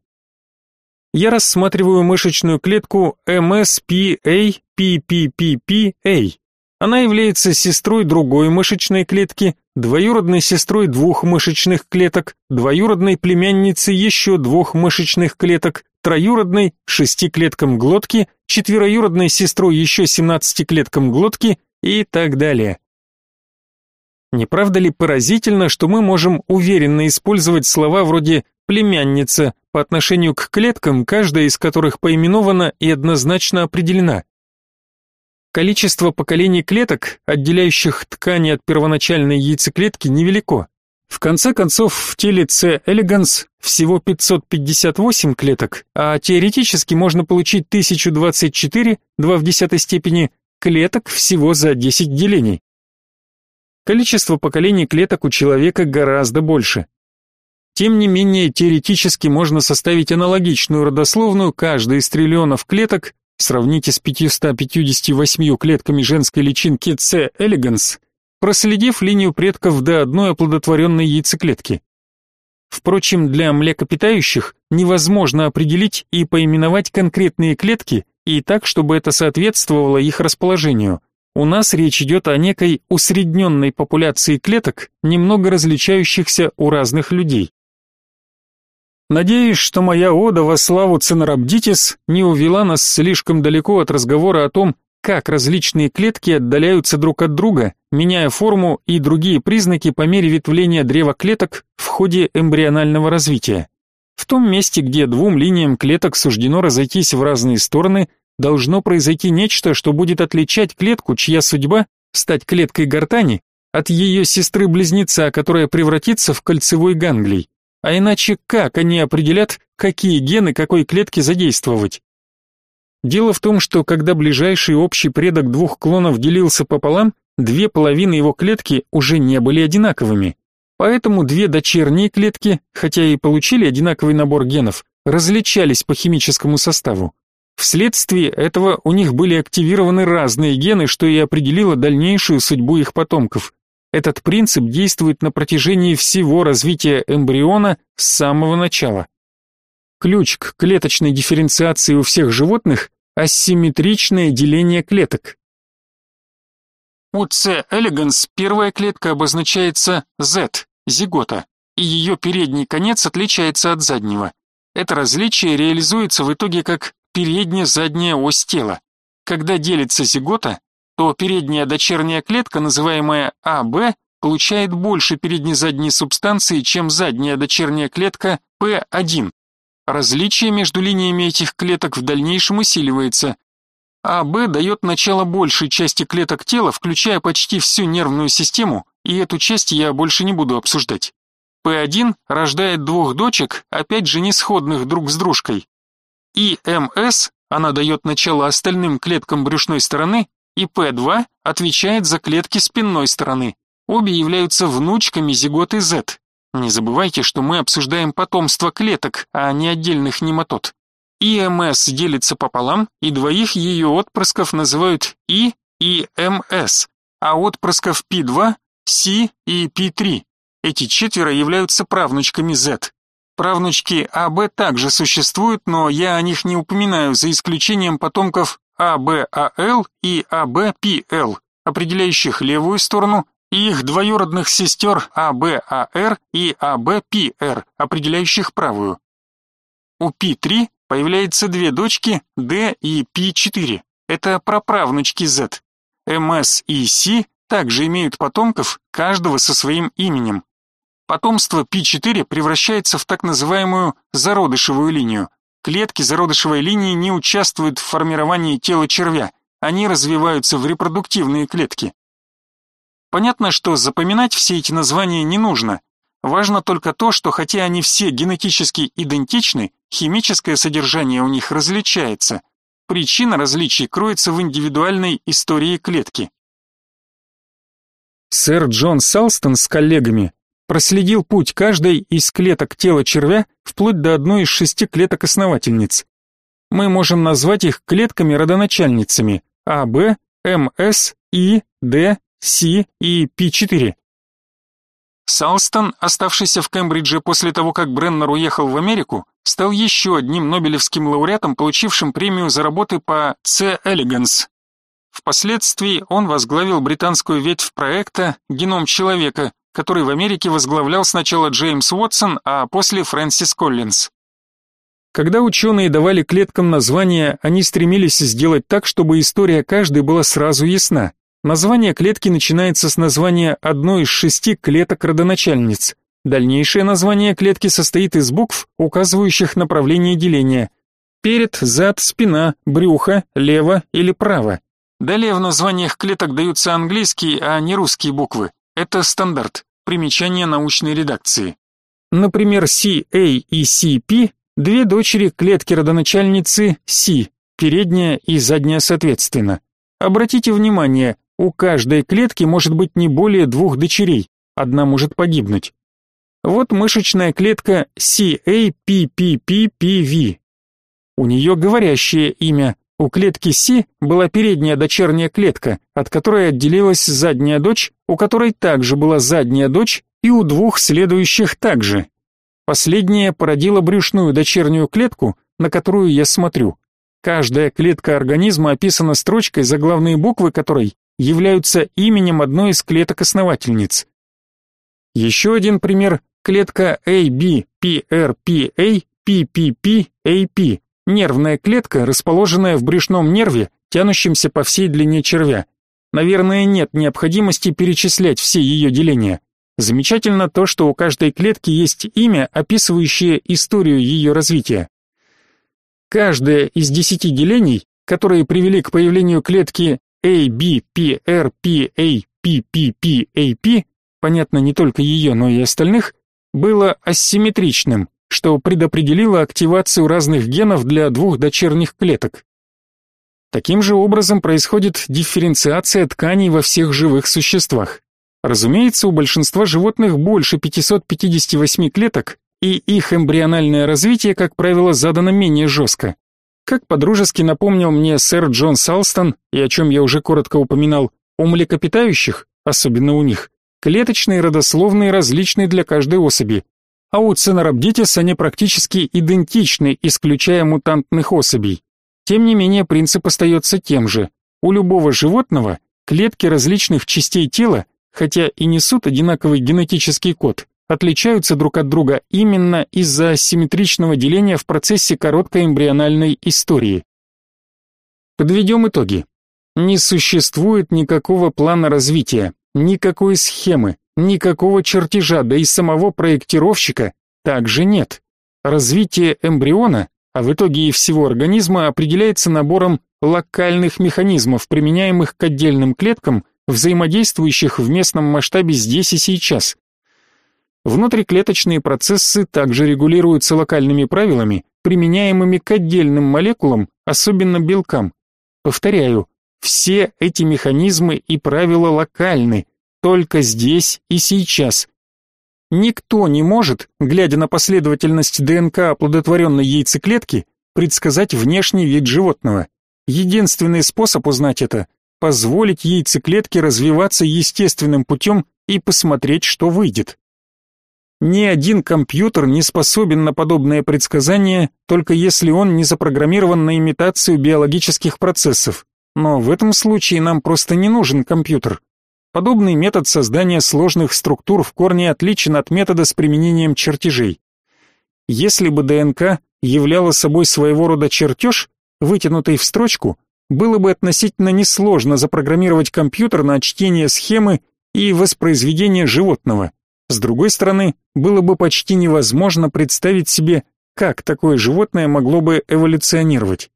Я рассматриваю мышечную клетку MSPA-PPPPA. Она является сестрой другой мышечной клетки, двоюродной сестрой двух мышечных клеток, двоюродной племянницей еще двух мышечных клеток, троюродной шести клеткам глотки, четвероюродной сестрой еще 17 клеткам глотки и так далее. Не правда ли поразительно, что мы можем уверенно использовать слова вроде «племянница» по отношению к клеткам, каждая из которых поименована и однозначно определена? Количество поколений клеток, отделяющих ткани от первоначальной яйцеклетки, невелико. В конце концов, в теле C. elegans всего 558 клеток, а теоретически можно получить 1024, 2 в десятой степени, клеток всего за 10 делений. Количество поколений клеток у человека гораздо больше. Тем не менее, теоретически можно составить аналогичную родословную каждой из триллионов клеток, сравните с 558 клетками женской личинки C. elegans, проследив линию предков до одной оплодотворенной яйцеклетки. Впрочем, для млекопитающих невозможно определить и поименовать конкретные клетки и так, чтобы это соответствовало их расположению. У нас речь идет о некой усредненной популяции клеток, немного различающихся у разных людей. Надеюсь, что моя ода во славу Ценорабдитис не увела нас слишком далеко от разговора о том, как различные клетки отдаляются друг от друга, меняя форму и другие признаки по мере ветвления древа клеток в ходе эмбрионального развития. В том месте, где двум линиям клеток суждено разойтись в разные стороны, должно произойти нечто, что будет отличать клетку, чья судьба стать клеткой гортани, от ее сестры-близнеца, которая превратится в кольцевой ганглий. А иначе как они определят, какие гены какой клетки задействовать? Дело в том, что когда ближайший общий предок двух клонов делился пополам, две половины его клетки уже не были одинаковыми. Поэтому две дочерние клетки, хотя и получили одинаковый набор генов, различались по химическому составу. Вследствие этого у них были активированы разные гены, что и определило дальнейшую судьбу их потомков. Этот принцип действует на протяжении всего развития эмбриона с самого начала. Ключ к клеточной дифференциации у всех животных – асимметричное деление клеток. У C. elegans первая клетка обозначается Z, зигота, и ее передний конец отличается от заднего. Это различие реализуется в итоге как передняя-задняя ось тела. Когда делится зигота, то передняя дочерняя клетка, называемая АБ, получает больше передней-задней субстанции, чем задняя дочерняя клетка П1. Различие между линиями этих клеток в дальнейшем усиливается. АБ дает начало большей части клеток тела, включая почти всю нервную систему, и эту часть я больше не буду обсуждать. П1 рождает двух дочек, опять же не сходных друг с дружкой. И МС, она дает начало остальным клеткам брюшной стороны, и П2 отвечает за клетки спинной стороны. Обе являются внучками зиготы Z. Не забывайте, что мы обсуждаем потомство клеток, а не отдельных нематод. ИМС делится пополам, и двоих ее отпрысков называют И и МС, а отпрысков P2 С и P3. Эти четверо являются правнучками Z. Правнучки АБ также существуют, но я о них не упоминаю, за исключением потомков АБАЛ и АБПЛ, определяющих левую сторону, и их двоюродных сестер АБАР и АБПР, определяющих правую. У P3 появляются две дочки D и P4. Это праправнучки Z. МС и С также имеют потомков, каждого со своим именем. Потомство P4 превращается в так называемую зародышевую линию. Клетки зародышевой линии не участвуют в формировании тела червя, они развиваются в репродуктивные клетки. Понятно, что запоминать все эти названия не нужно. Важно только то, что хотя они все генетически идентичны, химическое содержание у них различается. Причина различий кроется в индивидуальной истории клетки. Сэр Джон Салстон с коллегами проследил путь каждой из клеток тела червя вплоть до одной из шести клеток основательниц. Мы можем назвать их клетками-родоначальницами А, Б, М, С, И, Д, С и П4. Салстон, оставшийся в Кембридже после того, как Бреннер уехал в Америку, стал еще одним Нобелевским лауреатом, получившим премию за работы по C. elegans. Впоследствии он возглавил британскую ветвь проекта «Геном человека», который в Америке возглавлял сначала Джеймс Уотсон, а после Фрэнсис Коллинз. Когда ученые давали клеткам названия, они стремились сделать так, чтобы история каждой была сразу ясна. Название клетки начинается с названия одной из шести клеток родоначальниц. Дальнейшее название клетки состоит из букв, указывающих направление деления. Перед, зад, спина, брюхо, лево или право. Далее в названиях клеток даются английские, а не русские буквы. Это стандарт, примечание научной редакции. Например, CA и CP – две дочери клетки родоначальницы C, передняя и задняя соответственно. Обратите внимание, у каждой клетки может быть не более двух дочерей, одна может погибнуть. Вот мышечная клетка CAPPPPV. У нее говорящее имя. У клетки С была передняя дочерняя клетка, от которой отделилась задняя дочь, у которой также была задняя дочь, и у двух следующих также. Последняя породила брюшную дочернюю клетку, на которую я смотрю. Каждая клетка организма описана строчкой, заглавные буквы которой являются именем одной из клеток-основательниц. Еще один пример – клетка AB, PRPA, PPP, нервная клетка, расположенная в брюшном нерве, тянущемся по всей длине червя. Наверное, нет необходимости перечислять все ее деления. Замечательно то, что у каждой клетки есть имя, описывающее историю ее развития. Каждое из десяти делений, которые привели к появлению клетки A, B, P, R, P, A, P, P, P, A, P, понятно не только ее, но и остальных, было асимметричным, что предопределило активацию разных генов для двух дочерних клеток. Таким же образом происходит дифференциация тканей во всех живых существах. Разумеется, у большинства животных больше 558 клеток, и их эмбриональное развитие, как правило, задано менее жестко. Как подружески напомнил мне сэр Джон Салстон, и о чем я уже коротко упоминал, у млекопитающих, особенно у них, клеточные родословные различны для каждой особи, а у Ценорабдитис они практически идентичны, исключая мутантных особей. Тем не менее, принцип остается тем же. У любого животного клетки различных частей тела, хотя и несут одинаковый генетический код, отличаются друг от друга именно из-за асимметричного деления в процессе короткой эмбриональной истории. Подведем итоги. Не существует никакого плана развития, никакой схемы, никакого чертежа, да и самого проектировщика также нет. Развитие эмбриона, а в итоге и всего организма определяется набором локальных механизмов, применяемых к отдельным клеткам, взаимодействующих в местном масштабе здесь и сейчас, Внутриклеточные процессы также регулируются локальными правилами, применяемыми к отдельным молекулам, особенно белкам. Повторяю, все эти механизмы и правила локальны, только здесь и сейчас. Никто не может, глядя на последовательность ДНК оплодотворенной яйцеклетки, предсказать внешний вид животного. Единственный способ узнать это – позволить яйцеклетке развиваться естественным путем и посмотреть, что выйдет. Ни один компьютер не способен на подобное предсказание, только если он не запрограммирован на имитацию биологических процессов. Но в этом случае нам просто не нужен компьютер. Подобный метод создания сложных структур в корне отличен от метода с применением чертежей. Если бы ДНК являла собой своего рода чертеж, вытянутый в строчку, было бы относительно несложно запрограммировать компьютер на чтение схемы и воспроизведение животного. С другой стороны, было бы почти невозможно представить себе, как такое животное могло бы эволюционировать.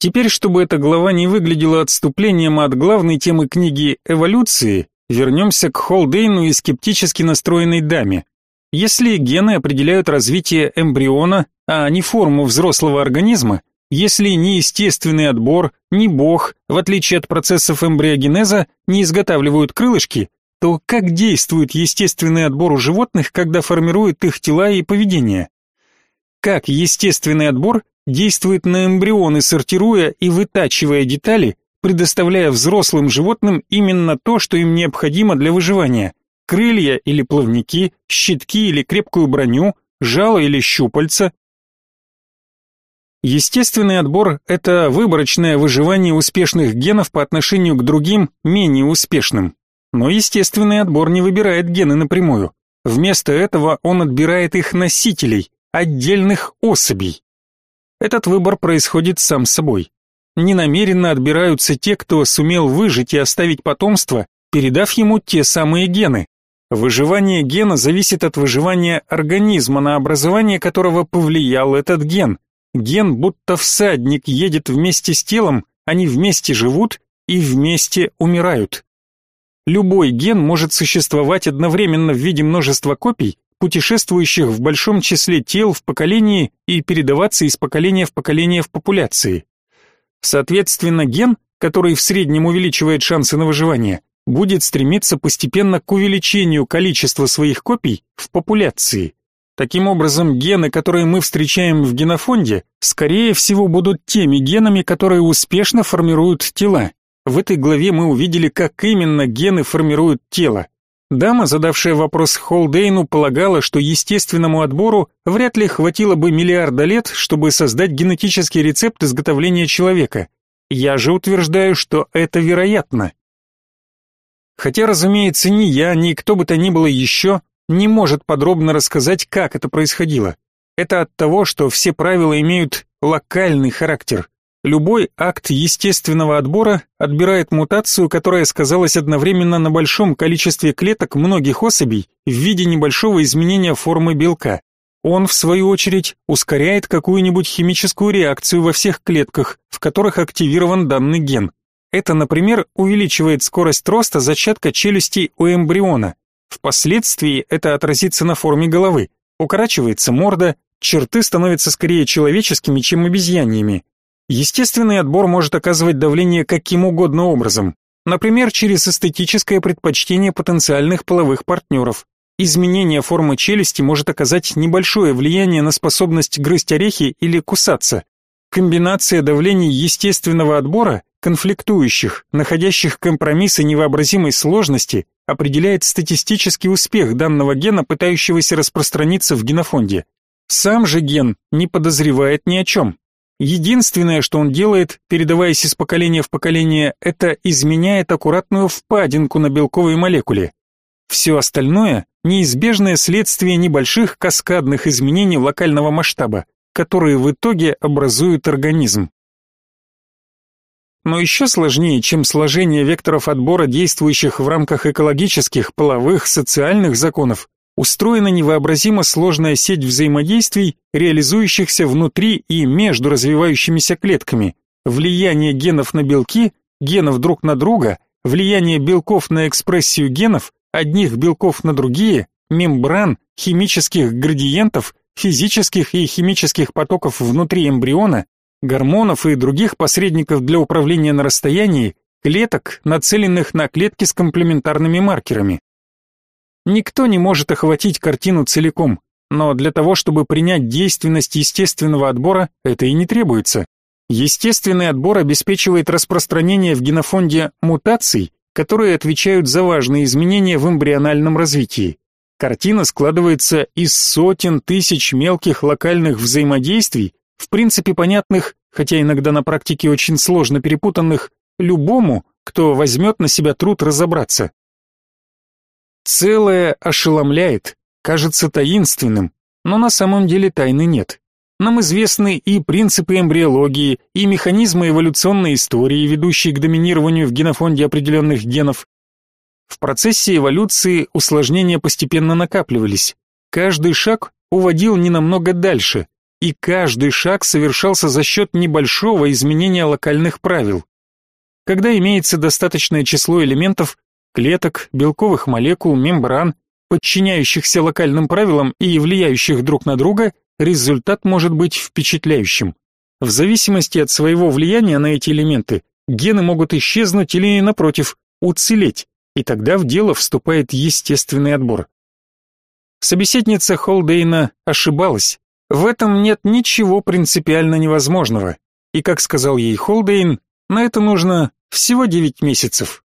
Теперь, чтобы эта глава не выглядела отступлением от главной темы книги «Эволюции», вернемся к Холдейну и скептически настроенной даме. Если гены определяют развитие эмбриона, а не форму взрослого организма, если ни естественный отбор, ни Бог, в отличие от процессов эмбриогенеза, не изготавливают крылышки, то как действует естественный отбор у животных, когда формирует их тела и поведение? Как естественный отбор действует на эмбрионы, сортируя и вытачивая детали, предоставляя взрослым животным именно то, что им необходимо для выживания: крылья или плавники, щитки или крепкую броню, жало или щупальца. Естественный отбор это выборочное выживание успешных генов по отношению к другим, менее успешным. Но естественный отбор не выбирает гены напрямую. Вместо этого он отбирает их носителей, отдельных особей. Этот выбор происходит сам собой. Ненамеренно отбираются те, кто сумел выжить и оставить потомство, передав ему те самые гены. Выживание гена зависит от выживания организма, на образование которого повлиял этот ген. Ген будто всадник едет вместе с телом, они вместе живут и вместе умирают. Любой ген может существовать одновременно в виде множества копий, путешествующих в большом числе тел в поколении и передаваться из поколения в поколение в популяции. Соответственно, ген, который в среднем увеличивает шансы на выживание, будет стремиться постепенно к увеличению количества своих копий в популяции. Таким образом, гены, которые мы встречаем в генофонде, скорее всего будут теми генами, которые успешно формируют тела. В этой главе мы увидели, как именно гены формируют тело. Дама, задавшая вопрос Холдейну, полагала, что естественному отбору вряд ли хватило бы миллиарда лет, чтобы создать генетический рецепт изготовления человека. Я же утверждаю, что это вероятно. Хотя, разумеется, ни я, ни кто бы то ни было еще не может подробно рассказать, как это происходило. Это от того, что все правила имеют локальный характер. Любой акт естественного отбора отбирает мутацию, которая сказалась одновременно на большом количестве клеток многих особей в виде небольшого изменения формы белка. Он, в свою очередь, ускоряет какую-нибудь химическую реакцию во всех клетках, в которых активирован данный ген. Это, например, увеличивает скорость роста зачатка челюсти у эмбриона. Впоследствии это отразится на форме головы. Укорачивается морда, черты становятся скорее человеческими, чем обезьяньями, Естественный отбор может оказывать давление каким угодно образом, например, через эстетическое предпочтение потенциальных половых партнеров. Изменение формы челюсти может оказать небольшое влияние на способность грызть орехи или кусаться. Комбинация давлений естественного отбора, конфликтующих, находящих компромиссы невообразимой сложности, определяет статистический успех данного гена, пытающегося распространиться в генофонде. Сам же ген не подозревает ни о чем. Единственное, что он делает, передаваясь из поколения в поколение, это изменяет аккуратную впадинку на белковой молекуле. Все остальное – неизбежное следствие небольших каскадных изменений локального масштаба, которые в итоге образуют организм. Но еще сложнее, чем сложение векторов отбора, действующих в рамках экологических, половых, социальных законов, устроена невообразимо сложная сеть взаимодействий, реализующихся внутри и между развивающимися клетками, влияние генов на белки, генов друг на друга, влияние белков на экспрессию генов, одних белков на другие, мембран, химических градиентов, физических и химических потоков внутри эмбриона, гормонов и других посредников для управления на расстоянии, клеток, нацеленных на клетки с комплементарными маркерами. Никто не может охватить картину целиком, но для того, чтобы принять действенность естественного отбора, это и не требуется. Естественный отбор обеспечивает распространение в генофонде мутаций, которые отвечают за важные изменения в эмбриональном развитии. Картина складывается из сотен тысяч мелких локальных взаимодействий, в принципе понятных, хотя иногда на практике очень сложно перепутанных, любому, кто возьмет на себя труд разобраться. Целое ошеломляет, кажется таинственным, но на самом деле тайны нет. Нам известны и принципы эмбриологии, и механизмы эволюционной истории, ведущие к доминированию в генофонде определенных генов. В процессе эволюции усложнения постепенно накапливались. Каждый шаг уводил ненамного дальше, и каждый шаг совершался за счет небольшого изменения локальных правил. Когда имеется достаточное число элементов, клеток, белковых молекул, мембран, подчиняющихся локальным правилам и влияющих друг на друга, результат может быть впечатляющим. В зависимости от своего влияния на эти элементы, гены могут исчезнуть или, напротив, уцелеть, и тогда в дело вступает естественный отбор. Собеседница Холдейна ошибалась. В этом нет ничего принципиально невозможного. И, как сказал ей Холдейн, на это нужно всего 9 месяцев.